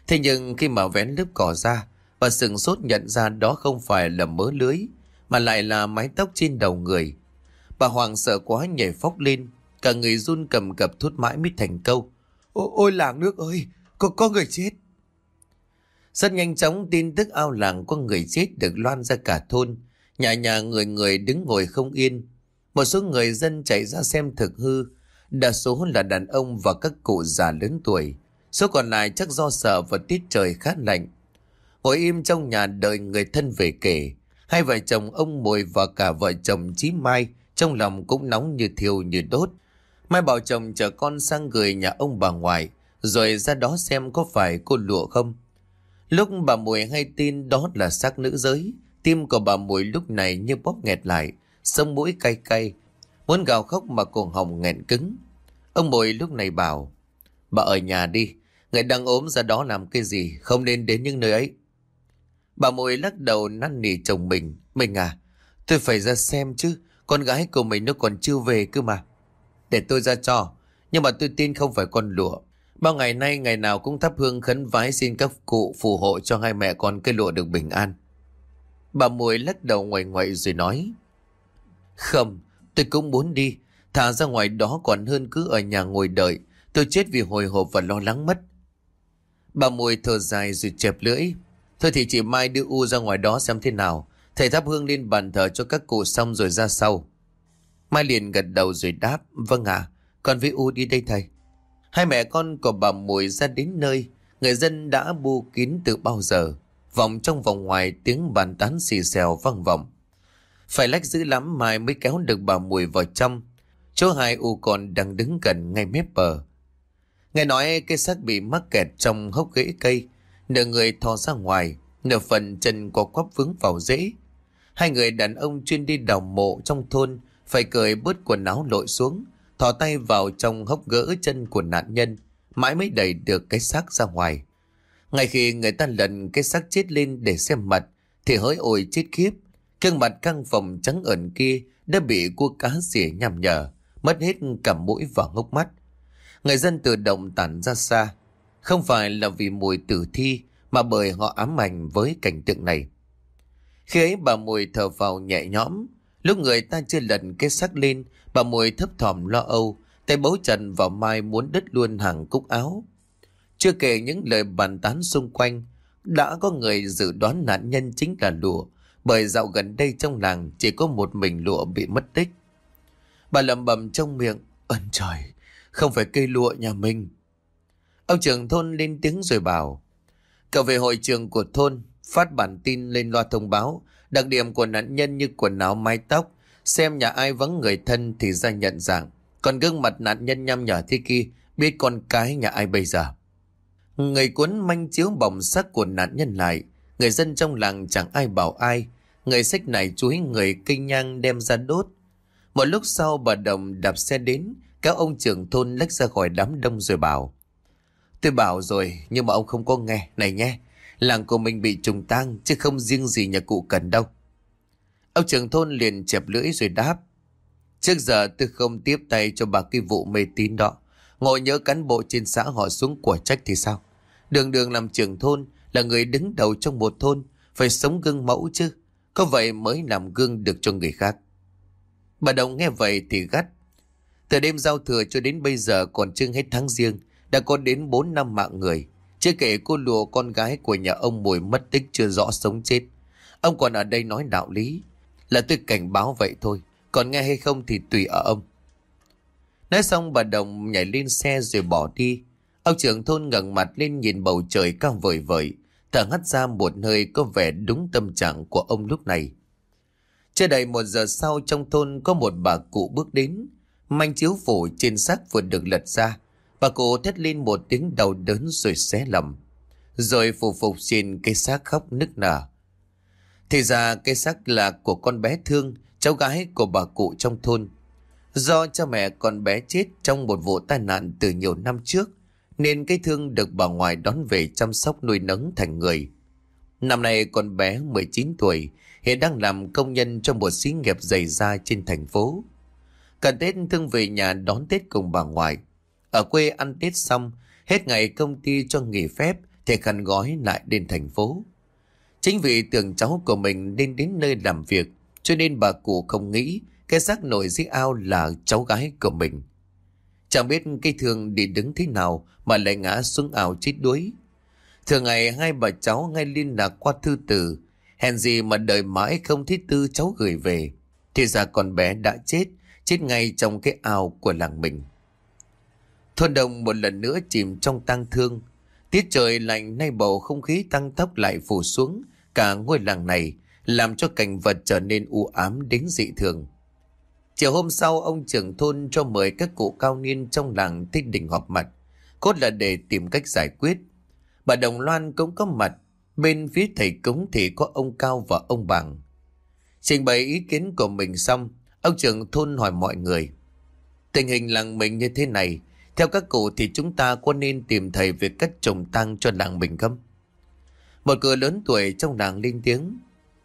Thế nhưng khi mà vén lớp cỏ ra, bà sừng sốt nhận ra đó không phải là mớ lưới, mà lại là mái tóc trên đầu người. Bà Hoàng sợ quá nhảy phóc lên, cả người run cầm cập thốt mãi mới thành câu. Ô, ôi làng nước ơi, có, có người chết. Rất nhanh chóng tin tức ao làng có người chết được loan ra cả thôn. Nhà nhà người người đứng ngồi không yên. Một số người dân chạy ra xem thực hư. Đa số là đàn ông và các cụ già lớn tuổi. Số còn lại chắc do sợ và tiết trời khá lạnh. Ngồi im trong nhà đợi người thân về kể. Hai vợ chồng ông Mùi và cả vợ chồng Chí Mai trong lòng cũng nóng như thiêu như đốt. Mai bảo chồng chở con sang gửi nhà ông bà ngoại, rồi ra đó xem có phải cô lụa không. Lúc bà Mùi hay tin đó là xác nữ giới, tim của bà Mùi lúc này như bóp nghẹt lại, sông mũi cay cay, muốn gào khóc mà cổ hồng nghẹn cứng. Ông Mùi lúc này bảo, bà ở nhà đi, người đang ốm ra đó làm cái gì, không nên đến những nơi ấy. Bà Mùi lắc đầu năn nỉ chồng mình. Mình à, tôi phải ra xem chứ. Con gái của mình nó còn chưa về cơ mà. Để tôi ra cho. Nhưng mà tôi tin không phải con lụa. Bao ngày nay ngày nào cũng thắp hương khấn vái xin các cụ phù hộ cho hai mẹ con cây lụa được bình an. Bà Mùi lắc đầu ngoài ngoại rồi nói. Không, tôi cũng muốn đi. Thả ra ngoài đó còn hơn cứ ở nhà ngồi đợi. Tôi chết vì hồi hộp và lo lắng mất. Bà Mùi thở dài rồi chẹp lưỡi. Thôi thì chị Mai đưa U ra ngoài đó xem thế nào. Thầy thắp hương lên bàn thờ cho các cụ xong rồi ra sau. Mai liền gật đầu rồi đáp. Vâng ạ, con với U đi đây thầy. Hai mẹ con của bà Mùi ra đến nơi. Người dân đã bu kín từ bao giờ. Vòng trong vòng ngoài tiếng bàn tán xì xèo vang vọng. Phải lách dữ lắm Mai mới kéo được bà Mùi vào trong. Chỗ hai U còn đang đứng gần ngay mép bờ. Nghe nói cái xác bị mắc kẹt trong hốc gãy cây Nửa người thò ra ngoài, nửa phần chân có quắp vướng vào rễ. Hai người đàn ông chuyên đi đào mộ trong thôn, phải cởi bớt quần áo lội xuống, thò tay vào trong hốc gỡ chân của nạn nhân, mãi mới đẩy được cái xác ra ngoài. Ngay khi người ta lần cái xác chết lên để xem mặt, thì hỡi ôi chết khiếp. gương mặt căng phòng trắng ẩn kia đã bị cua cá xỉa nhằm nhở, mất hết cả mũi và ngốc mắt. Người dân tự động tản ra xa, không phải là vì mùi tử thi mà bởi họ ám ảnh với cảnh tượng này. Khi ấy bà Mùi thở vào nhẹ nhõm, lúc người ta chưa lần cái xác lên, bà Mùi thấp thỏm lo âu, tay bấu trần vào mai muốn đứt luôn hàng cúc áo. Chưa kể những lời bàn tán xung quanh, đã có người dự đoán nạn nhân chính là lụa, bởi dạo gần đây trong làng chỉ có một mình lụa bị mất tích. Bà lầm bầm trong miệng, ơn trời, không phải cây lụa nhà mình. Ông trưởng thôn lên tiếng rồi bảo, cậu về hội trường của thôn, phát bản tin lên loa thông báo, đặc điểm của nạn nhân như quần áo mái tóc, xem nhà ai vắng người thân thì ra nhận dạng. Còn gương mặt nạn nhân nhăm nhở thế kia, biết con cái nhà ai bây giờ. Người cuốn manh chiếu bỏng sắc của nạn nhân lại, người dân trong làng chẳng ai bảo ai, người sách này chuối người kinh nhang đem ra đốt. Một lúc sau bà Đồng đạp xe đến, các ông trưởng thôn lách ra khỏi đám đông rồi bảo. Tôi bảo rồi, nhưng mà ông không có nghe, này nhé, làng của mình bị trùng tang chứ không riêng gì nhà cụ cần đâu. Ông trưởng thôn liền chẹp lưỡi rồi đáp. Trước giờ tôi không tiếp tay cho bà cái vụ mê tín đó. Ngồi nhớ cán bộ trên xã họ xuống của trách thì sao? Đường đường làm trưởng thôn là người đứng đầu trong một thôn, phải sống gương mẫu chứ. Có vậy mới làm gương được cho người khác. Bà Đồng nghe vậy thì gắt. Từ đêm giao thừa cho đến bây giờ còn chưa hết tháng riêng, đã có đến 4 năm mạng người. Chưa kể cô lùa con gái của nhà ông Mùi mất tích chưa rõ sống chết. Ông còn ở đây nói đạo lý. Là tôi cảnh báo vậy thôi. Còn nghe hay không thì tùy ở ông. Nói xong, bà Đồng nhảy lên xe rồi bỏ đi. Ông trưởng thôn ngẩng mặt lên nhìn bầu trời cao vời vợi. Thở hắt ra một hơi có vẻ đúng tâm trạng của ông lúc này. Chưa đầy một giờ sau, trong thôn có một bà cụ bước đến. Manh chiếu phủ trên xác vừa được lật ra. Bà cụ thét lên một tiếng đau đớn rồi xé lầm. Rồi phù phục trên cái xác khóc nức nở. Thì ra cái xác là của con bé thương, cháu gái của bà cụ trong thôn. Do cha mẹ con bé chết trong một vụ tai nạn từ nhiều năm trước, nên cái thương được bà ngoại đón về chăm sóc nuôi nấng thành người. Năm nay con bé 19 tuổi, hiện đang làm công nhân trong một xí nghiệp dày da trên thành phố. Cần Tết thương về nhà đón Tết cùng bà ngoại. Ở quê ăn Tết xong, hết ngày công ty cho nghỉ phép thì khăn gói lại đến thành phố. Chính vì tưởng cháu của mình nên đến nơi làm việc, cho nên bà cụ không nghĩ cái xác nổi dưới ao là cháu gái của mình. Chẳng biết cây thường đi đứng thế nào mà lại ngã xuống ao chết đuối. Thường ngày hai bà cháu ngay liên lạc qua thư tử, hèn gì mà đợi mãi không thấy tư cháu gửi về. Thì ra con bé đã chết, chết ngay trong cái ao của làng mình. Thôn đồng một lần nữa chìm trong tang thương. Tiết trời lạnh nay bầu không khí tăng tốc lại phủ xuống cả ngôi làng này, làm cho cảnh vật trở nên u ám đến dị thường. Chiều hôm sau, ông trưởng thôn cho mời các cụ cao niên trong làng thích đình họp mặt, cốt là để tìm cách giải quyết. Bà Đồng Loan cũng có mặt, bên phía thầy cúng thì có ông Cao và ông Bằng. Trình bày ý kiến của mình xong, ông trưởng thôn hỏi mọi người. Tình hình làng mình như thế này, theo các cụ thì chúng ta có nên tìm thầy về cách trồng tăng cho làng mình không? Một cửa lớn tuổi trong làng lên tiếng.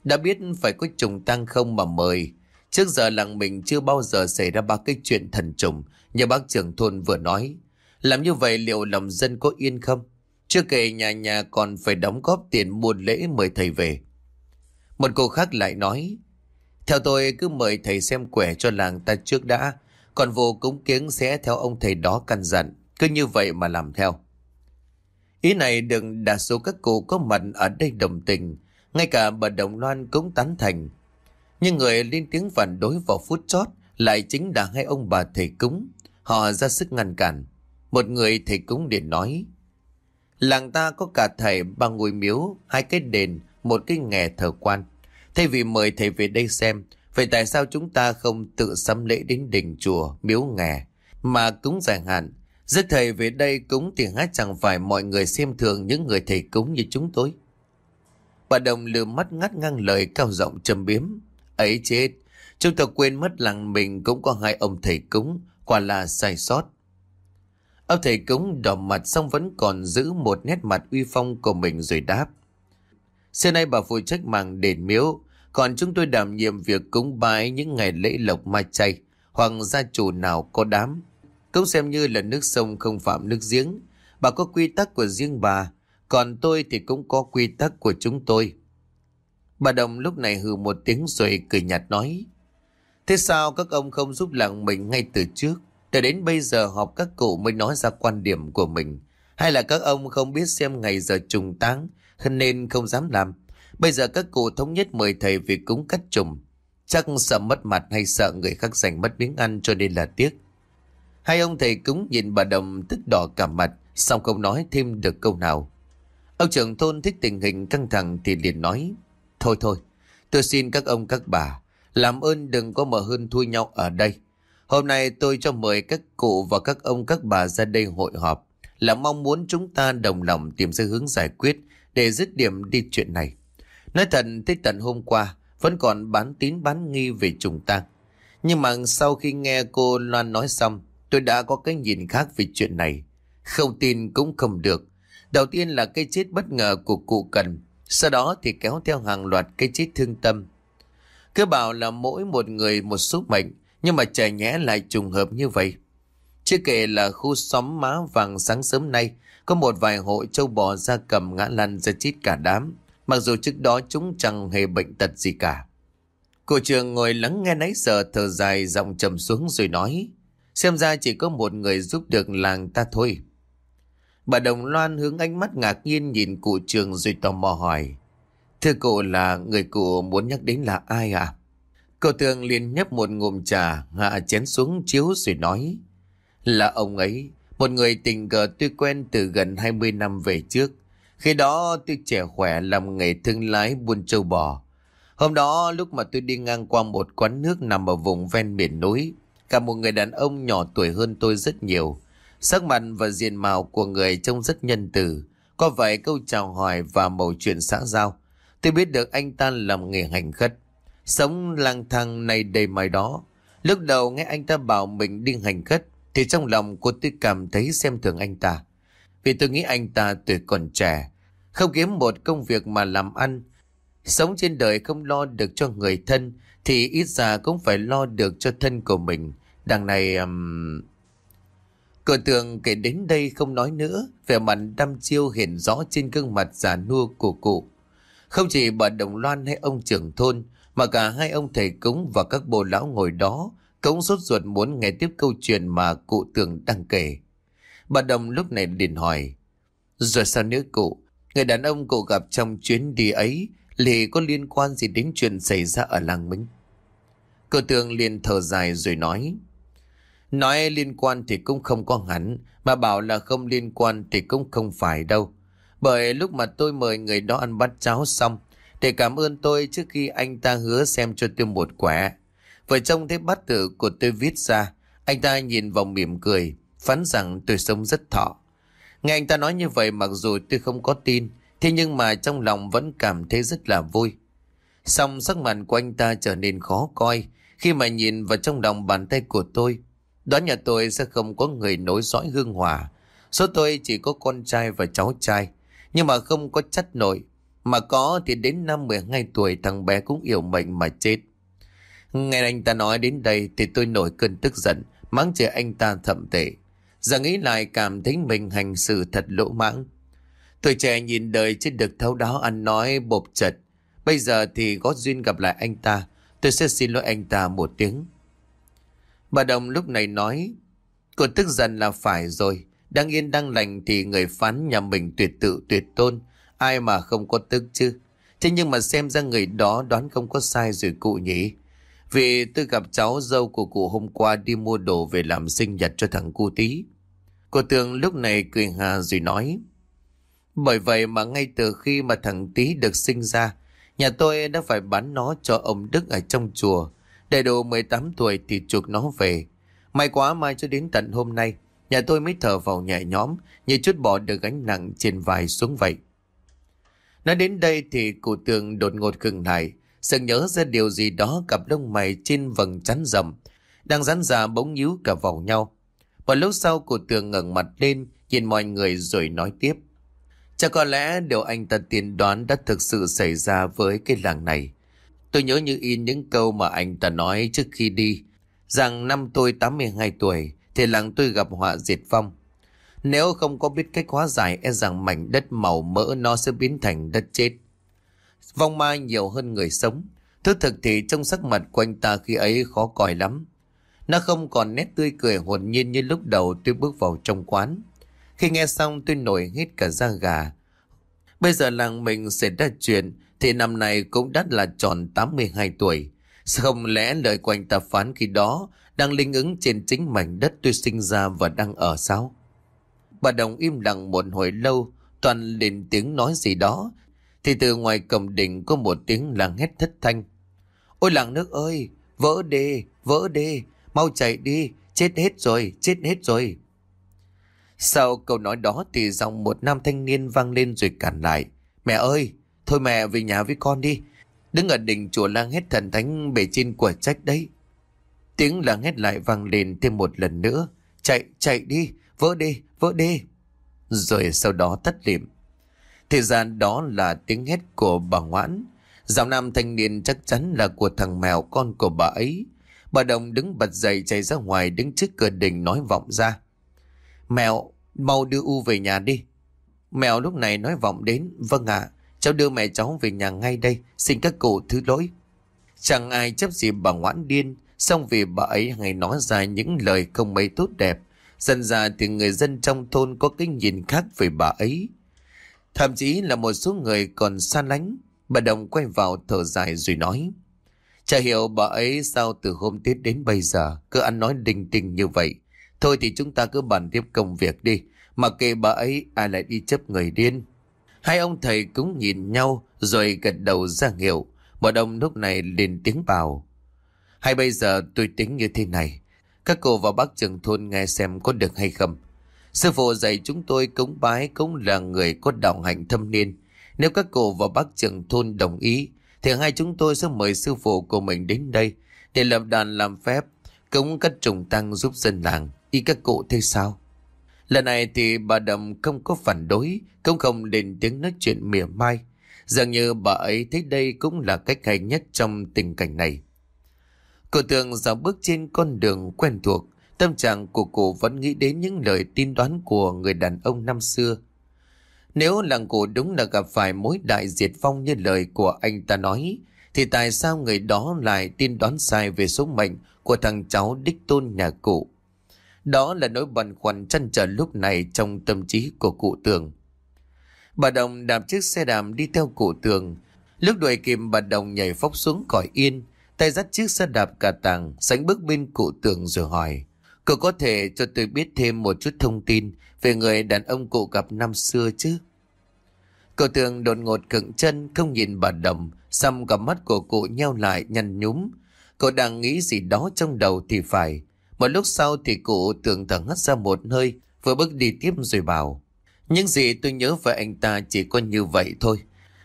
Đã biết phải có trùng tăng không mà mời. Trước giờ làng mình chưa bao giờ xảy ra ba cái chuyện thần trùng, như bác trưởng thôn vừa nói. Làm như vậy liệu lòng dân có yên không? Chưa kể nhà nhà còn phải đóng góp tiền mua lễ mời thầy về. Một cô khác lại nói. Theo tôi cứ mời thầy xem quẻ cho làng ta trước đã. Còn vô cúng kiếng sẽ theo ông thầy đó căn dặn. Cứ như vậy mà làm theo. Ý này đừng đa số các cô có mặt ở đây đồng tình, ngay cả bà Đồng Loan cũng tán thành. Nhưng người lên tiếng phản đối vào phút chót lại chính là hai ông bà thầy cúng. Họ ra sức ngăn cản. Một người thầy cúng điện nói. Làng ta có cả thầy ba ngôi miếu, hai cái đền, một cái nghề thờ quan. Thay vì mời thầy về đây xem, vậy tại sao chúng ta không tự sắm lễ đến đình chùa, miếu nghè, mà cúng dài hạn, Giết thầy về đây cúng thì hát chẳng phải mọi người xem thường những người thầy cúng như chúng tôi. Bà Đồng lừa mắt ngắt ngang lời cao giọng trầm biếm. Ấy chết, chúng ta quên mất làng mình cũng có hai ông thầy cúng, quả là sai sót. Ông thầy cúng đỏ mặt xong vẫn còn giữ một nét mặt uy phong của mình rồi đáp. Xưa nay bà phụ trách màng đền miếu, Còn chúng tôi đảm nhiệm việc cúng bái những ngày lễ lộc mai chay hoặc gia chủ nào có đám. Cũng xem như là nước sông không phạm nước giếng. Bà có quy tắc của riêng bà, còn tôi thì cũng có quy tắc của chúng tôi. Bà Đồng lúc này hừ một tiếng rồi cười nhạt nói. Thế sao các ông không giúp làng mình ngay từ trước? Để đến bây giờ họp các cụ mới nói ra quan điểm của mình. Hay là các ông không biết xem ngày giờ trùng táng nên không dám làm. Bây giờ các cụ thống nhất mời thầy vì cúng cắt trùng. Chắc sợ mất mặt hay sợ người khác giành mất miếng ăn cho nên là tiếc. Hai ông thầy cúng nhìn bà Đồng tức đỏ cả mặt, xong không nói thêm được câu nào. Ông trưởng thôn thích tình hình căng thẳng thì liền nói. Thôi thôi, tôi xin các ông các bà, làm ơn đừng có mở hơn thui nhau ở đây. Hôm nay tôi cho mời các cụ và các ông các bà ra đây hội họp là mong muốn chúng ta đồng lòng tìm ra hướng giải quyết để dứt điểm đi chuyện này. Nói thật, tới tận hôm qua vẫn còn bán tín bán nghi về chúng ta, Nhưng mà sau khi nghe cô Loan nói xong, tôi đã có cái nhìn khác về chuyện này. Không tin cũng không được. Đầu tiên là cái chết bất ngờ của cụ Cần, sau đó thì kéo theo hàng loạt cái chết thương tâm. Cứ bảo là mỗi một người một số mệnh, nhưng mà trời nhẽ lại trùng hợp như vậy. Chưa kể là khu xóm má vàng sáng sớm nay, có một vài hộ châu bò ra cầm ngã lăn ra chít cả đám. Mặc dù trước đó chúng chẳng hề bệnh tật gì cả. Cô trường ngồi lắng nghe nãy giờ thở dài giọng trầm xuống rồi nói. Xem ra chỉ có một người giúp được làng ta thôi. Bà Đồng Loan hướng ánh mắt ngạc nhiên nhìn cụ trường rồi tò mò hỏi. Thưa cụ là người cụ muốn nhắc đến là ai à? Cậu tường liền nhấp một ngụm trà, hạ chén xuống chiếu rồi nói. Là ông ấy, một người tình cờ tôi quen từ gần 20 năm về trước. Khi đó tôi trẻ khỏe làm nghề thương lái buôn châu bò. Hôm đó lúc mà tôi đi ngang qua một quán nước nằm ở vùng ven miền núi, cả một người đàn ông nhỏ tuổi hơn tôi rất nhiều. Sắc mặt và diện mạo của người trông rất nhân từ, có vài câu chào hỏi và mầu chuyện xã giao. Tôi biết được anh ta làm nghề hành khất. Sống lang thang này đầy mai đó. Lúc đầu nghe anh ta bảo mình đi hành khất, thì trong lòng của tôi cảm thấy xem thường anh ta. Vì tôi nghĩ anh ta tuổi còn trẻ, không kiếm một công việc mà làm ăn. Sống trên đời không lo được cho người thân, thì ít ra cũng phải lo được cho thân của mình. Đằng này... Um... Cửa tường kể đến đây không nói nữa, vẻ mặt đăm chiêu hiện rõ trên gương mặt già nua của cụ. Không chỉ bà Đồng Loan hay ông trưởng thôn, mà cả hai ông thầy cúng và các bồ lão ngồi đó cũng sốt ruột muốn nghe tiếp câu chuyện mà cụ tường đang kể. Bà Đồng lúc này liền hỏi, rồi sao nữa cụ, người đàn ông cụ gặp trong chuyến đi ấy lì có liên quan gì đến chuyện xảy ra ở làng Minh? Cửa tường liền thở dài rồi nói, nói liên quan thì cũng không có hẳn, mà bảo là không liên quan thì cũng không phải đâu. Bởi lúc mà tôi mời người đó ăn bát cháo xong, để cảm ơn tôi trước khi anh ta hứa xem cho tôi một quả. Vừa trông thấy bát tự của tôi viết ra, anh ta nhìn vào mỉm cười, phán rằng tôi sống rất thọ. Nghe anh ta nói như vậy mặc dù tôi không có tin, thế nhưng mà trong lòng vẫn cảm thấy rất là vui. Xong sắc mặt của anh ta trở nên khó coi khi mà nhìn vào trong lòng bàn tay của tôi. Đó nhà tôi sẽ không có người nối dõi hương hòa. Số tôi chỉ có con trai và cháu trai, nhưng mà không có chất nội. Mà có thì đến năm 12 tuổi thằng bé cũng yêu mệnh mà chết. Nghe anh ta nói đến đây thì tôi nổi cơn tức giận, mắng chửi anh ta thậm tệ. Giờ nghĩ lại cảm thấy mình hành xử thật lỗ mãng. Tuổi trẻ nhìn đời chưa được thấu đáo ăn nói bộp chật. Bây giờ thì có duyên gặp lại anh ta, tôi sẽ xin lỗi anh ta một tiếng. Bà Đồng lúc này nói, cô tức giận là phải rồi, đang yên đang lành thì người phán nhà mình tuyệt tự tuyệt tôn, ai mà không có tức chứ. Thế nhưng mà xem ra người đó đoán không có sai rồi cụ nhỉ. Vì tôi gặp cháu dâu của cụ hôm qua đi mua đồ về làm sinh nhật cho thằng cu tí. Cô Tường lúc này cười hà rồi nói. Bởi vậy mà ngay từ khi mà thằng tí được sinh ra, nhà tôi đã phải bán nó cho ông Đức ở trong chùa. Để đủ 18 tuổi thì chuộc nó về. May quá mai cho đến tận hôm nay, nhà tôi mới thở vào nhẹ nhõm, như chút bỏ được gánh nặng trên vai xuống vậy. Nói đến đây thì cụ tường đột ngột khừng lại, Sợ nhớ ra điều gì đó cặp lông mày trên vầng chắn rầm Đang rắn ra bỗng nhíu cả vào nhau Một lúc sau cụ tường ngẩng mặt lên Nhìn mọi người rồi nói tiếp Chắc có lẽ điều anh ta tiên đoán đã thực sự xảy ra với cái làng này Tôi nhớ như in những câu mà anh ta nói trước khi đi. Rằng năm tôi 82 tuổi, thì làng tôi gặp họa diệt vong. Nếu không có biết cách hóa giải e rằng mảnh đất màu mỡ nó sẽ biến thành đất chết. Vong ma nhiều hơn người sống. Thứ thực thì trong sắc mặt của anh ta khi ấy khó coi lắm. Nó không còn nét tươi cười hồn nhiên như lúc đầu tôi bước vào trong quán. Khi nghe xong, tôi nổi hết cả da gà. Bây giờ làng mình sẽ ra chuyện thì năm nay cũng đã là tròn 82 tuổi. Không lẽ lời của anh ta phán khi đó đang linh ứng trên chính mảnh đất tôi sinh ra và đang ở sao? Bà Đồng im lặng một hồi lâu, toàn lên tiếng nói gì đó. Thì từ ngoài cổng đỉnh có một tiếng làng hét thất thanh. Ôi làng nước ơi, vỡ đê, vỡ đê, mau chạy đi, chết hết rồi, chết hết rồi. Sau câu nói đó thì giọng một nam thanh niên vang lên rồi cản lại. Mẹ ơi, thôi mẹ về nhà với con đi. Đứng ở đỉnh chùa lang hét thần thánh bể trên của trách đấy. Tiếng lang hét lại vang lên thêm một lần nữa. Chạy, chạy đi, vỡ đi, vỡ đi. Rồi sau đó tắt liệm. thời gian đó là tiếng hét của bà Ngoãn. Giọng nam thanh niên chắc chắn là của thằng mèo con của bà ấy. Bà Đồng đứng bật dậy chạy ra ngoài đứng trước cửa đình nói vọng ra. Mèo, mau đưa U về nhà đi. Mèo lúc này nói vọng đến. Vâng ạ, cháu đưa mẹ cháu về nhà ngay đây. Xin các cụ thứ lỗi. Chẳng ai chấp gì bà ngoãn điên. Xong vì bà ấy hay nói ra những lời không mấy tốt đẹp. Dần ra thì người dân trong thôn có cái nhìn khác về bà ấy. Thậm chí là một số người còn xa lánh. Bà Đồng quay vào thở dài rồi nói. Chả hiểu bà ấy sao từ hôm Tết đến bây giờ cứ ăn nói đình tình như vậy. Thôi thì chúng ta cứ bàn tiếp công việc đi. Mà kệ bà ấy, ai lại đi chấp người điên. Hai ông thầy cũng nhìn nhau rồi gật đầu ra hiệu. Bà Đông lúc này lên tiếng bảo. Hay bây giờ tôi tính như thế này. Các cô và bác trưởng thôn nghe xem có được hay không. Sư phụ dạy chúng tôi cúng bái cũng là người có đạo hạnh thâm niên. Nếu các cô và bác trưởng thôn đồng ý, thì hai chúng tôi sẽ mời sư phụ của mình đến đây để làm đàn làm phép, cúng các trùng tăng giúp dân làng. Ý các cụ thế sao? Lần này thì bà Đầm không có phản đối, cũng không lên tiếng nói chuyện mỉa mai. Dường như bà ấy thấy đây cũng là cách hay nhất trong tình cảnh này. Cô tường dạo bước trên con đường quen thuộc, tâm trạng của cô vẫn nghĩ đến những lời tin đoán của người đàn ông năm xưa. Nếu làng cổ đúng là gặp phải mối đại diệt vong như lời của anh ta nói, thì tại sao người đó lại tin đoán sai về số mệnh của thằng cháu đích tôn nhà cụ? Đó là nỗi băn khoăn chăn trở lúc này trong tâm trí của cụ tường. Bà Đồng đạp chiếc xe đạp đi theo cụ tường. Lúc đuổi kịp bà Đồng nhảy phóc xuống cõi yên, tay dắt chiếc xe đạp cà tàng, sánh bước bên cụ tường rồi hỏi. Cậu có thể cho tôi biết thêm một chút thông tin về người đàn ông cụ gặp năm xưa chứ? Cậu tường đột ngột cựng chân không nhìn bà Đồng, xăm cả mắt của cụ nheo lại nhăn nhúm. Cậu đang nghĩ gì đó trong đầu thì phải. Một lúc sau thì cụ tưởng thở hắt ra một hơi, vừa bước đi tiếp rồi bảo. Những gì tôi nhớ về anh ta chỉ có như vậy thôi.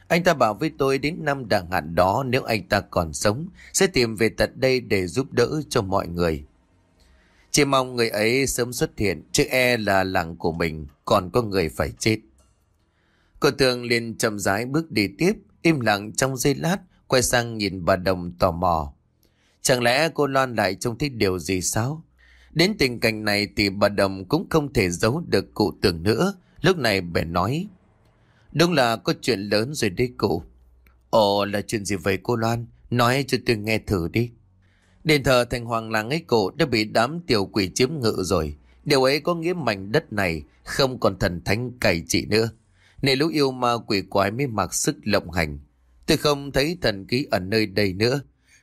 Anh ta bảo với tôi đến năm đảng hạn đó nếu anh ta còn sống, sẽ tìm về tận đây để giúp đỡ cho mọi người. Chỉ mong người ấy sớm xuất hiện, chứ e là làng của mình còn có người phải chết. Cô Tường liền chậm rãi bước đi tiếp, im lặng trong giây lát, quay sang nhìn bà Đồng tò mò. Chẳng lẽ cô Loan lại trông thấy điều gì sao? Đến tình cảnh này thì bà Đồng cũng không thể giấu được cụ Tường nữa. Lúc này bè nói. Đúng là có chuyện lớn rồi đấy cụ. Ồ, là chuyện gì vậy cô Loan? Nói cho tôi nghe thử đi. Đền thờ thành hoàng làng ấy cụ đã bị đám tiểu quỷ chiếm ngự rồi. Điều ấy có nghĩa mảnh đất này không còn thần thánh cày trị nữa. Nên lũ yêu ma quỷ quái mới mặc sức lộng hành. Tôi không thấy thần ký ở nơi đây nữa.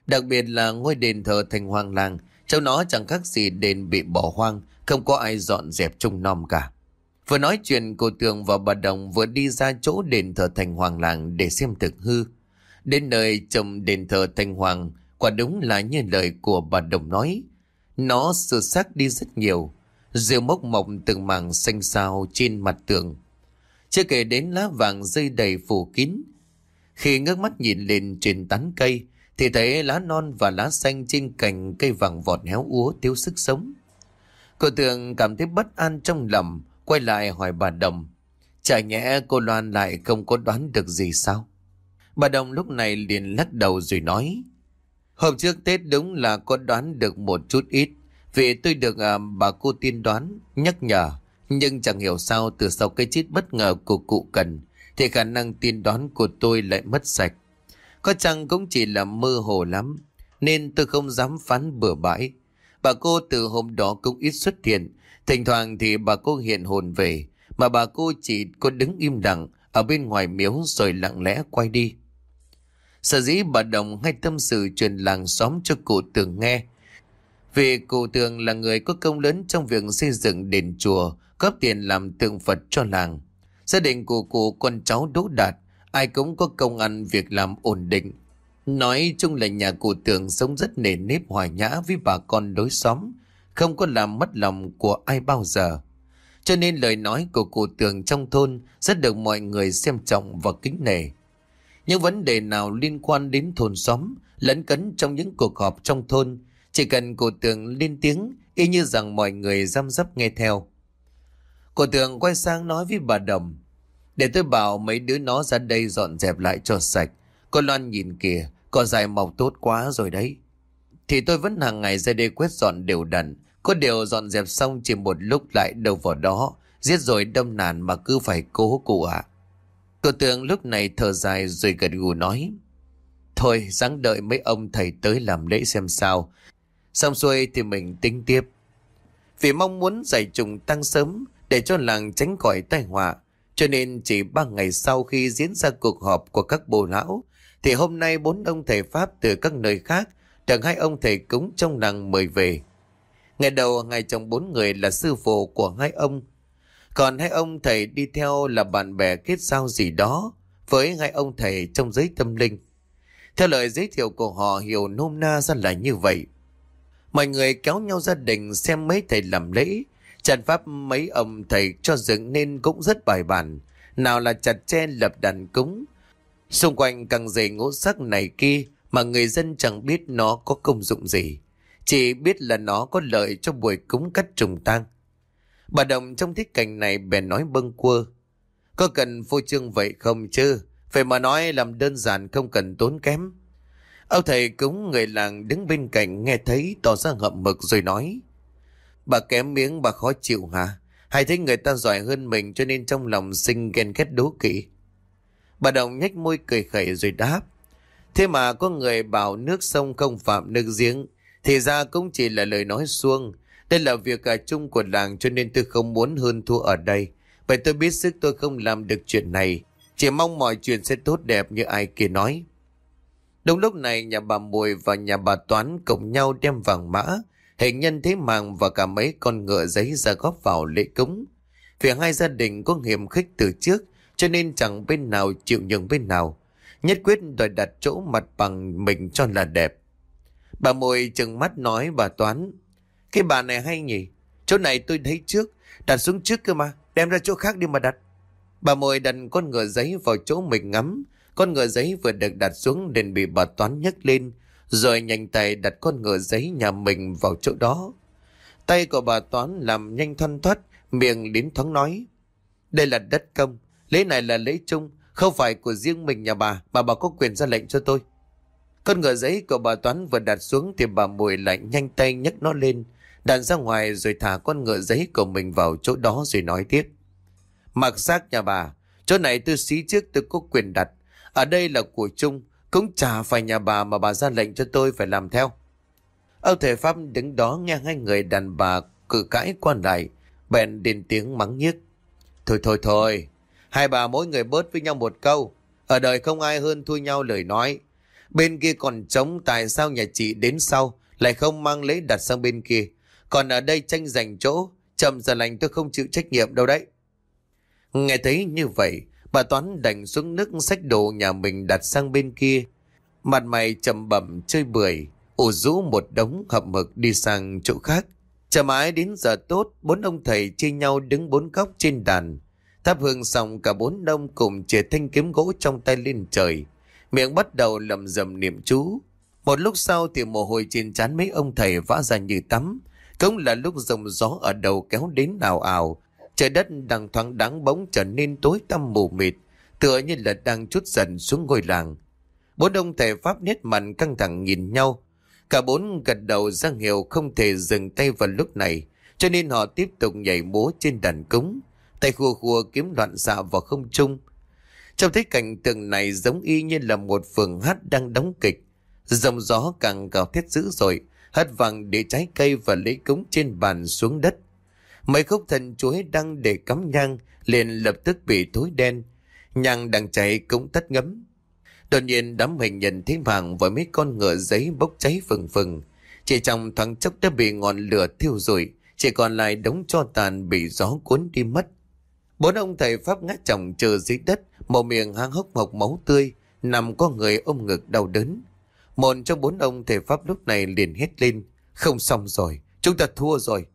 Đặc biệt là ngôi đền thờ thành hoàng làng. Cháu nó chẳng khác gì đền bị bỏ hoang. Không có ai dọn dẹp trông nom cả. Vừa nói chuyện cô Tường và bà Đồng vừa đi ra chỗ đền thờ thành hoàng làng để xem thực hư. Đến nơi trông đền thờ thành hoàng quả đúng là như lời của bà Đồng nói. Nó sửa xác đi rất nhiều. Rêu mốc mọc từng mảng xanh xao trên mặt tường. Chưa kể đến lá vàng rơi đầy phủ kín. Khi ngước mắt nhìn lên trên tán cây, thì thấy lá non và lá xanh trên cành cây vàng vọt héo úa thiếu sức sống. Cô Tường cảm thấy bất an trong lòng, quay lại hỏi bà Đồng. Chả nhẽ cô Loan lại không có đoán được gì sao? Bà Đồng lúc này liền lắc đầu rồi nói. Hôm trước Tết đúng là có đoán được một chút ít. Vì tôi được à, bà cô tiên đoán, nhắc nhở. Nhưng chẳng hiểu sao từ sau cái chết bất ngờ của cụ Cần thì khả năng tiên đoán của tôi lại mất sạch. Có chăng cũng chỉ là mơ hồ lắm nên tôi không dám phán bừa bãi. Bà cô từ hôm đó cũng ít xuất hiện. Thỉnh thoảng thì bà cô hiện hồn về mà bà cô chỉ có đứng im lặng ở bên ngoài miếu rồi lặng lẽ quay đi. Sở dĩ bà Đồng hay tâm sự truyền làng xóm cho cụ tường nghe. Vì cụ tường là người có công lớn trong việc xây dựng đền chùa, góp tiền làm tượng Phật cho làng. Gia đình của cụ con cháu đỗ đạt, ai cũng có công ăn việc làm ổn định. Nói chung là nhà cụ tường sống rất nề nếp hòa nhã với bà con đối xóm, không có làm mất lòng của ai bao giờ. Cho nên lời nói của cụ tường trong thôn rất được mọi người xem trọng và kính nể. Những vấn đề nào liên quan đến thôn xóm, lẫn cấn trong những cuộc họp trong thôn, chỉ cần cụ tường lên tiếng, y như rằng mọi người giam dấp nghe theo. Cụ tường quay sang nói với bà Đồng, để tôi bảo mấy đứa nó ra đây dọn dẹp lại cho sạch. Con Loan nhìn kìa, cỏ dài mọc tốt quá rồi đấy. Thì tôi vẫn hàng ngày ra đây quét dọn đều đặn, có điều dọn dẹp xong chỉ một lúc lại đâu vào đó, giết rồi đâm nàn mà cứ phải cố cụ ạ. À. Cô tưởng lúc này thở dài rồi gật gù nói. Thôi, ráng đợi mấy ông thầy tới làm lễ xem sao. Xong xuôi thì mình tính tiếp. Vì mong muốn giải trùng tăng sớm để cho làng tránh khỏi tai họa. Cho nên chỉ ba ngày sau khi diễn ra cuộc họp của các bồ lão, thì hôm nay bốn ông thầy Pháp từ các nơi khác được hai ông thầy cúng trong làng mời về. Ngày đầu ngày trong bốn người là sư phụ của hai ông còn hai ông thầy đi theo là bạn bè kết giao gì đó với hai ông thầy trong giới tâm linh. Theo lời giới thiệu của họ hiểu nôm na ra là như vậy. Mọi người kéo nhau gia đình xem mấy thầy làm lễ. Trận pháp mấy ông thầy cho dựng nên cũng rất bài bản. Nào là chặt tre, lập đàn cúng. Xung quanh càng dày ngũ sắc này kia mà người dân chẳng biết nó có công dụng gì. Chỉ biết là nó có lợi cho buổi cúng cắt trùng tang. Bà Đồng trong thích cảnh này bèn nói bâng quơ. Có cần phô trương vậy không chứ? Phải mà nói làm đơn giản không cần tốn kém. Ông thầy cúng người làng đứng bên cạnh nghe thấy tỏ ra ngậm mực rồi nói. Bà kém miếng bà khó chịu hả? Hay thấy người ta giỏi hơn mình cho nên trong lòng sinh ghen ghét đố kỵ? Bà Đồng nhếch môi cười khẩy rồi đáp. Thế mà có người bảo nước sông không phạm nước giếng. Thì ra cũng chỉ là lời nói xuông. Đây là việc cả chung của làng cho nên tôi không muốn hơn thua ở đây. Vậy tôi biết sức tôi không làm được chuyện này. Chỉ mong mọi chuyện sẽ tốt đẹp như ai kia nói. Đúng lúc này nhà bà Mùi và nhà bà Toán cộng nhau đem vàng mã, hình nhân thế màng và cả mấy con ngựa giấy ra góp vào lễ cúng. Vì hai gia đình có hiểm khích từ trước cho nên chẳng bên nào chịu nhường bên nào. Nhất quyết đòi đặt chỗ mặt bằng mình cho là đẹp. Bà Mồi chừng mắt nói bà Toán cái bà này hay nhỉ? Chỗ này tôi thấy trước, đặt xuống trước cơ mà, đem ra chỗ khác đi mà đặt. Bà mồi đặt con ngựa giấy vào chỗ mình ngắm. Con ngựa giấy vừa được đặt xuống liền bị bà Toán nhấc lên, rồi nhanh tay đặt con ngựa giấy nhà mình vào chỗ đó. Tay của bà Toán làm nhanh thoăn thoát, miệng đến thoáng nói. Đây là đất công, lễ này là lễ chung, không phải của riêng mình nhà bà, mà bà có quyền ra lệnh cho tôi. Con ngựa giấy của bà Toán vừa đặt xuống thì bà Mùi lại nhanh tay nhấc nó lên, đàn ra ngoài rồi thả con ngựa giấy của mình vào chỗ đó rồi nói tiếp. Mặc xác nhà bà, chỗ này tôi xí trước tôi có quyền đặt. Ở đây là của chung, cũng chả phải nhà bà mà bà ra lệnh cho tôi phải làm theo. Âu thể Pháp đứng đó nghe hai người đàn bà cự cãi quan lại, bèn đến tiếng mắng nhiếc. Thôi thôi thôi, hai bà mỗi người bớt với nhau một câu. Ở đời không ai hơn thua nhau lời nói. Bên kia còn trống tại sao nhà chị đến sau lại không mang lấy đặt sang bên kia. Còn ở đây tranh giành chỗ, chậm giờ lành tôi không chịu trách nhiệm đâu đấy. Nghe thấy như vậy, bà Toán đành xuống nước sách đồ nhà mình đặt sang bên kia. Mặt mày trầm bẩm chơi bưởi, ủ rũ một đống hợp mực đi sang chỗ khác. Chờ mãi đến giờ tốt, bốn ông thầy chia nhau đứng bốn góc trên đàn. Thắp hương xong cả bốn ông cùng chìa thanh kiếm gỗ trong tay lên trời. Miệng bắt đầu lầm rầm niệm chú. Một lúc sau thì mồ hôi trên trán mấy ông thầy vã ra như tắm. Cũng là lúc dòng gió ở đầu kéo đến nào ảo. Trời đất đang thoáng đáng bóng trở nên tối tăm mù mịt, tựa như là đang chút dần xuống ngôi làng. Bốn ông thầy Pháp nét mặt căng thẳng nhìn nhau. Cả bốn gật đầu ra hiệu không thể dừng tay vào lúc này, cho nên họ tiếp tục nhảy múa trên đàn cúng, tay khua khua kiếm loạn xạ vào không trung. Trong thấy cảnh tượng này giống y như là một phường hát đang đóng kịch. Dòng gió càng gào thét dữ dội, hất vàng để trái cây và lấy cúng trên bàn xuống đất. Mấy khúc thần chuối đang để cắm nhang liền lập tức bị thối đen. Nhang đang cháy cũng tắt ngấm. Đột nhiên đám hình nhận thấy vàng với mấy con ngựa giấy bốc cháy phừng phừng. Chỉ trong thoáng chốc đã bị ngọn lửa thiêu rụi, chỉ còn lại đống cho tàn bị gió cuốn đi mất. Bốn ông thầy Pháp ngã chồng chờ dưới đất, một miệng hang hốc mọc máu tươi, nằm có người ôm ngực đau đớn. Một trong bốn ông thầy Pháp lúc này liền hét lên, không xong rồi, chúng ta thua rồi.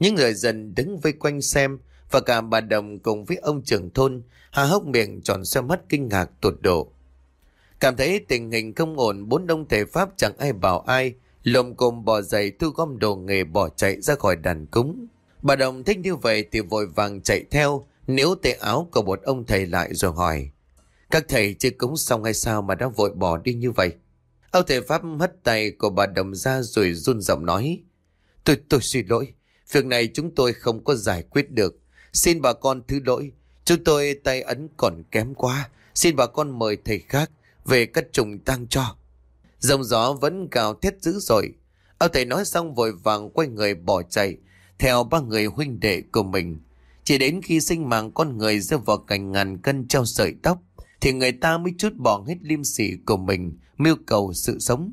Những người dân đứng vây quanh xem, và cả bà Đồng cùng với ông trưởng thôn, hà hốc miệng tròn xoe mắt kinh ngạc tột độ. Cảm thấy tình hình không ổn, bốn đông thầy Pháp chẳng ai bảo ai, lồm cồm bò giày thu gom đồ nghề bỏ chạy ra khỏi đàn cúng. Bà Đồng thích như vậy thì vội vàng chạy theo, nếu tay áo của một ông thầy lại rồi hỏi. Các thầy chưa cúng xong hay sao mà đã vội bỏ đi như vậy? Ông thầy Pháp hất tay của bà Đồng ra rồi run giọng nói. Tôi, tôi xin lỗi, việc này chúng tôi không có giải quyết được. Xin bà con thứ lỗi, chúng tôi tay ấn còn kém quá. Xin bà con mời thầy khác về cất trùng tang cho. Dòng gió vẫn gào thét dữ dội. Ông thầy nói xong vội vàng quay người bỏ chạy theo ba người huynh đệ của mình. Chỉ đến khi sinh mạng con người rơi vào cảnh ngàn cân treo sợi tóc thì người ta mới chút bỏ hết liêm sỉ của mình mưu cầu sự sống.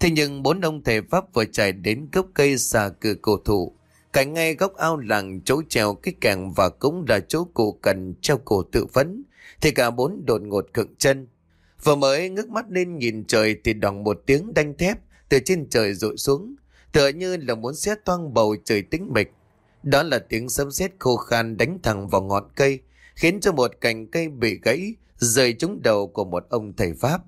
Thế nhưng bốn ông thầy Pháp vừa chạy đến gốc cây xà cừ cổ thụ Cạnh ngay góc ao làng chỗ treo cái càng và cũng là chỗ cụ cần treo cổ tự vấn Thì cả bốn đột ngột khựng chân. Vừa mới ngước mắt lên nhìn trời thì đòn một tiếng đanh thép từ trên trời rội xuống, Tựa như là muốn xét toang bầu trời tĩnh mịch. Đó là tiếng sấm sét khô khan đánh thẳng vào ngọn cây, Khiến cho một cành cây bị gãy, Rơi trúng đầu của một ông thầy Pháp.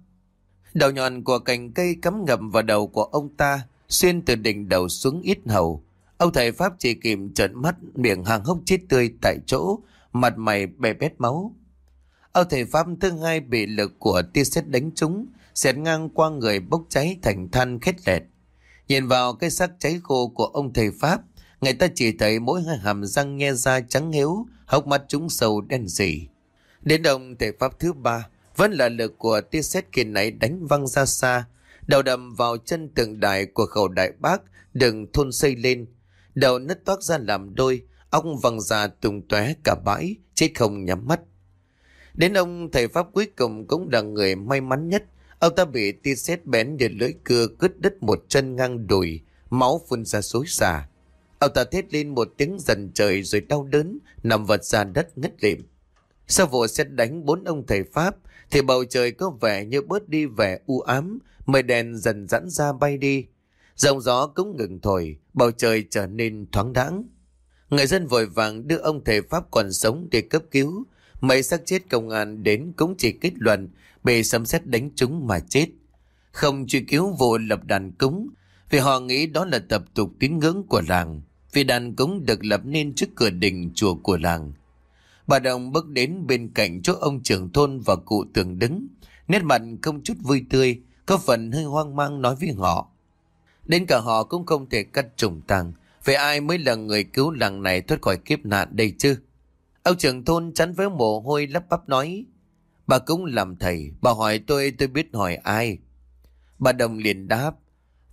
Đầu nhọn của cành cây cắm ngậm vào đầu của ông ta, Xuyên từ đỉnh đầu xuống ít hầu. Ông thầy Pháp chỉ kìm trợn mắt miệng hàng hốc chết tươi tại chỗ, mặt mày bè bét máu. Ông thầy Pháp thứ hai bị lực của tia sét đánh trúng, xẹt ngang qua người bốc cháy thành than khét lẹt. Nhìn vào cái xác cháy khô của ông thầy Pháp, người ta chỉ thấy mỗi hai hàm răng nghe ra trắng hiếu, hốc mắt trúng sâu đen sì. Đến ông thầy Pháp thứ ba, vẫn là lực của tia sét kia nãy đánh văng ra xa, đầu đầm vào chân tượng đài của khẩu đại bác đừng thôn xây lên, đầu nứt toác ra làm đôi, ông văng ra tung tóe cả bãi, chết không nhắm mắt. Đến ông thầy Pháp cuối cùng cũng là người may mắn nhất. Ông ta bị tia sét bén như lưỡi cưa cứt đứt một chân ngang đùi, máu phun ra xối xả. Ông ta thét lên một tiếng dần trời rồi đau đớn, nằm vật ra đất ngất lịm. Sau vụ xét đánh bốn ông thầy Pháp, thì bầu trời có vẻ như bớt đi vẻ u ám, mây đèn dần dẫn ra bay đi. Dòng gió cũng ngừng thổi, bầu trời trở nên thoáng đãng. Người dân vội vàng đưa ông thầy Pháp còn sống để cấp cứu. Mấy xác chết công an đến cũng chỉ kết luận bị sấm sét đánh trúng mà chết. Không truy cứu vụ lập đàn cúng vì họ nghĩ đó là tập tục tín ngưỡng của làng. Vì đàn cúng được lập nên trước cửa đình chùa của làng. Bà Đồng bước đến bên cạnh chỗ ông trưởng thôn và cụ tường đứng. Nét mặt không chút vui tươi, có phần hơi hoang mang nói với họ. Đến cả họ cũng không thể cắt trùng tàng. Vậy ai mới là người cứu làng này thoát khỏi kiếp nạn đây chứ? Ông trưởng thôn chắn với mồ hôi lắp bắp nói. Bà cũng làm thầy, bà hỏi tôi tôi biết hỏi ai. Bà Đồng liền đáp.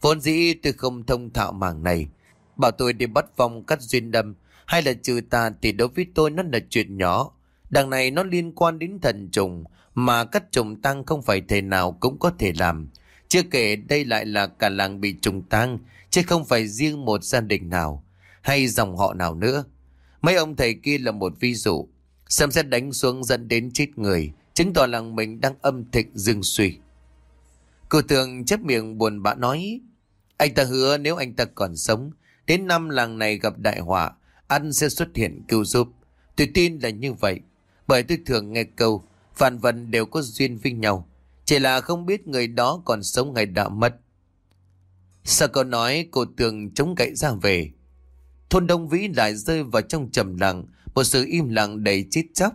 Vốn dĩ tôi không thông thạo mảng này. Bảo tôi đi bắt vong cắt duyên đâm hay là trừ tà thì đối với tôi nó là chuyện nhỏ. Đằng này nó liên quan đến thần trùng mà cắt trùng tăng không phải thể nào cũng có thể làm. Chưa kể đây lại là cả làng bị trùng tang, chứ không phải riêng một gia đình nào, hay dòng họ nào nữa. Mấy ông thầy kia là một ví dụ. Xem xét đánh xuống dẫn đến chết người, chứng tỏ làng mình đang âm thịnh dương suy. Cô thường chấp miệng buồn bã nói, anh ta hứa nếu anh ta còn sống, đến năm làng này gặp đại họa, anh sẽ xuất hiện cứu giúp. Tôi tin là như vậy, bởi tôi thường nghe câu, vạn vật đều có duyên với nhau. Chỉ là không biết người đó còn sống hay đã mất. Sau câu nói cô tường chống gậy ra về. Thôn Đông Vĩ lại rơi vào trong trầm lặng, một sự im lặng đầy chết chóc.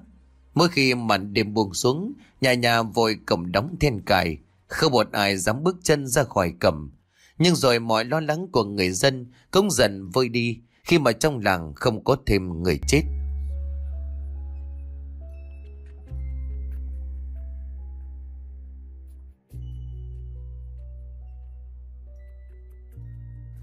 Mỗi khi màn đêm buông xuống, nhà nhà vội cổng đóng then cài, không một ai dám bước chân ra khỏi cổng. Nhưng rồi mọi lo lắng của người dân cũng dần vơi đi khi mà trong làng không có thêm người chết.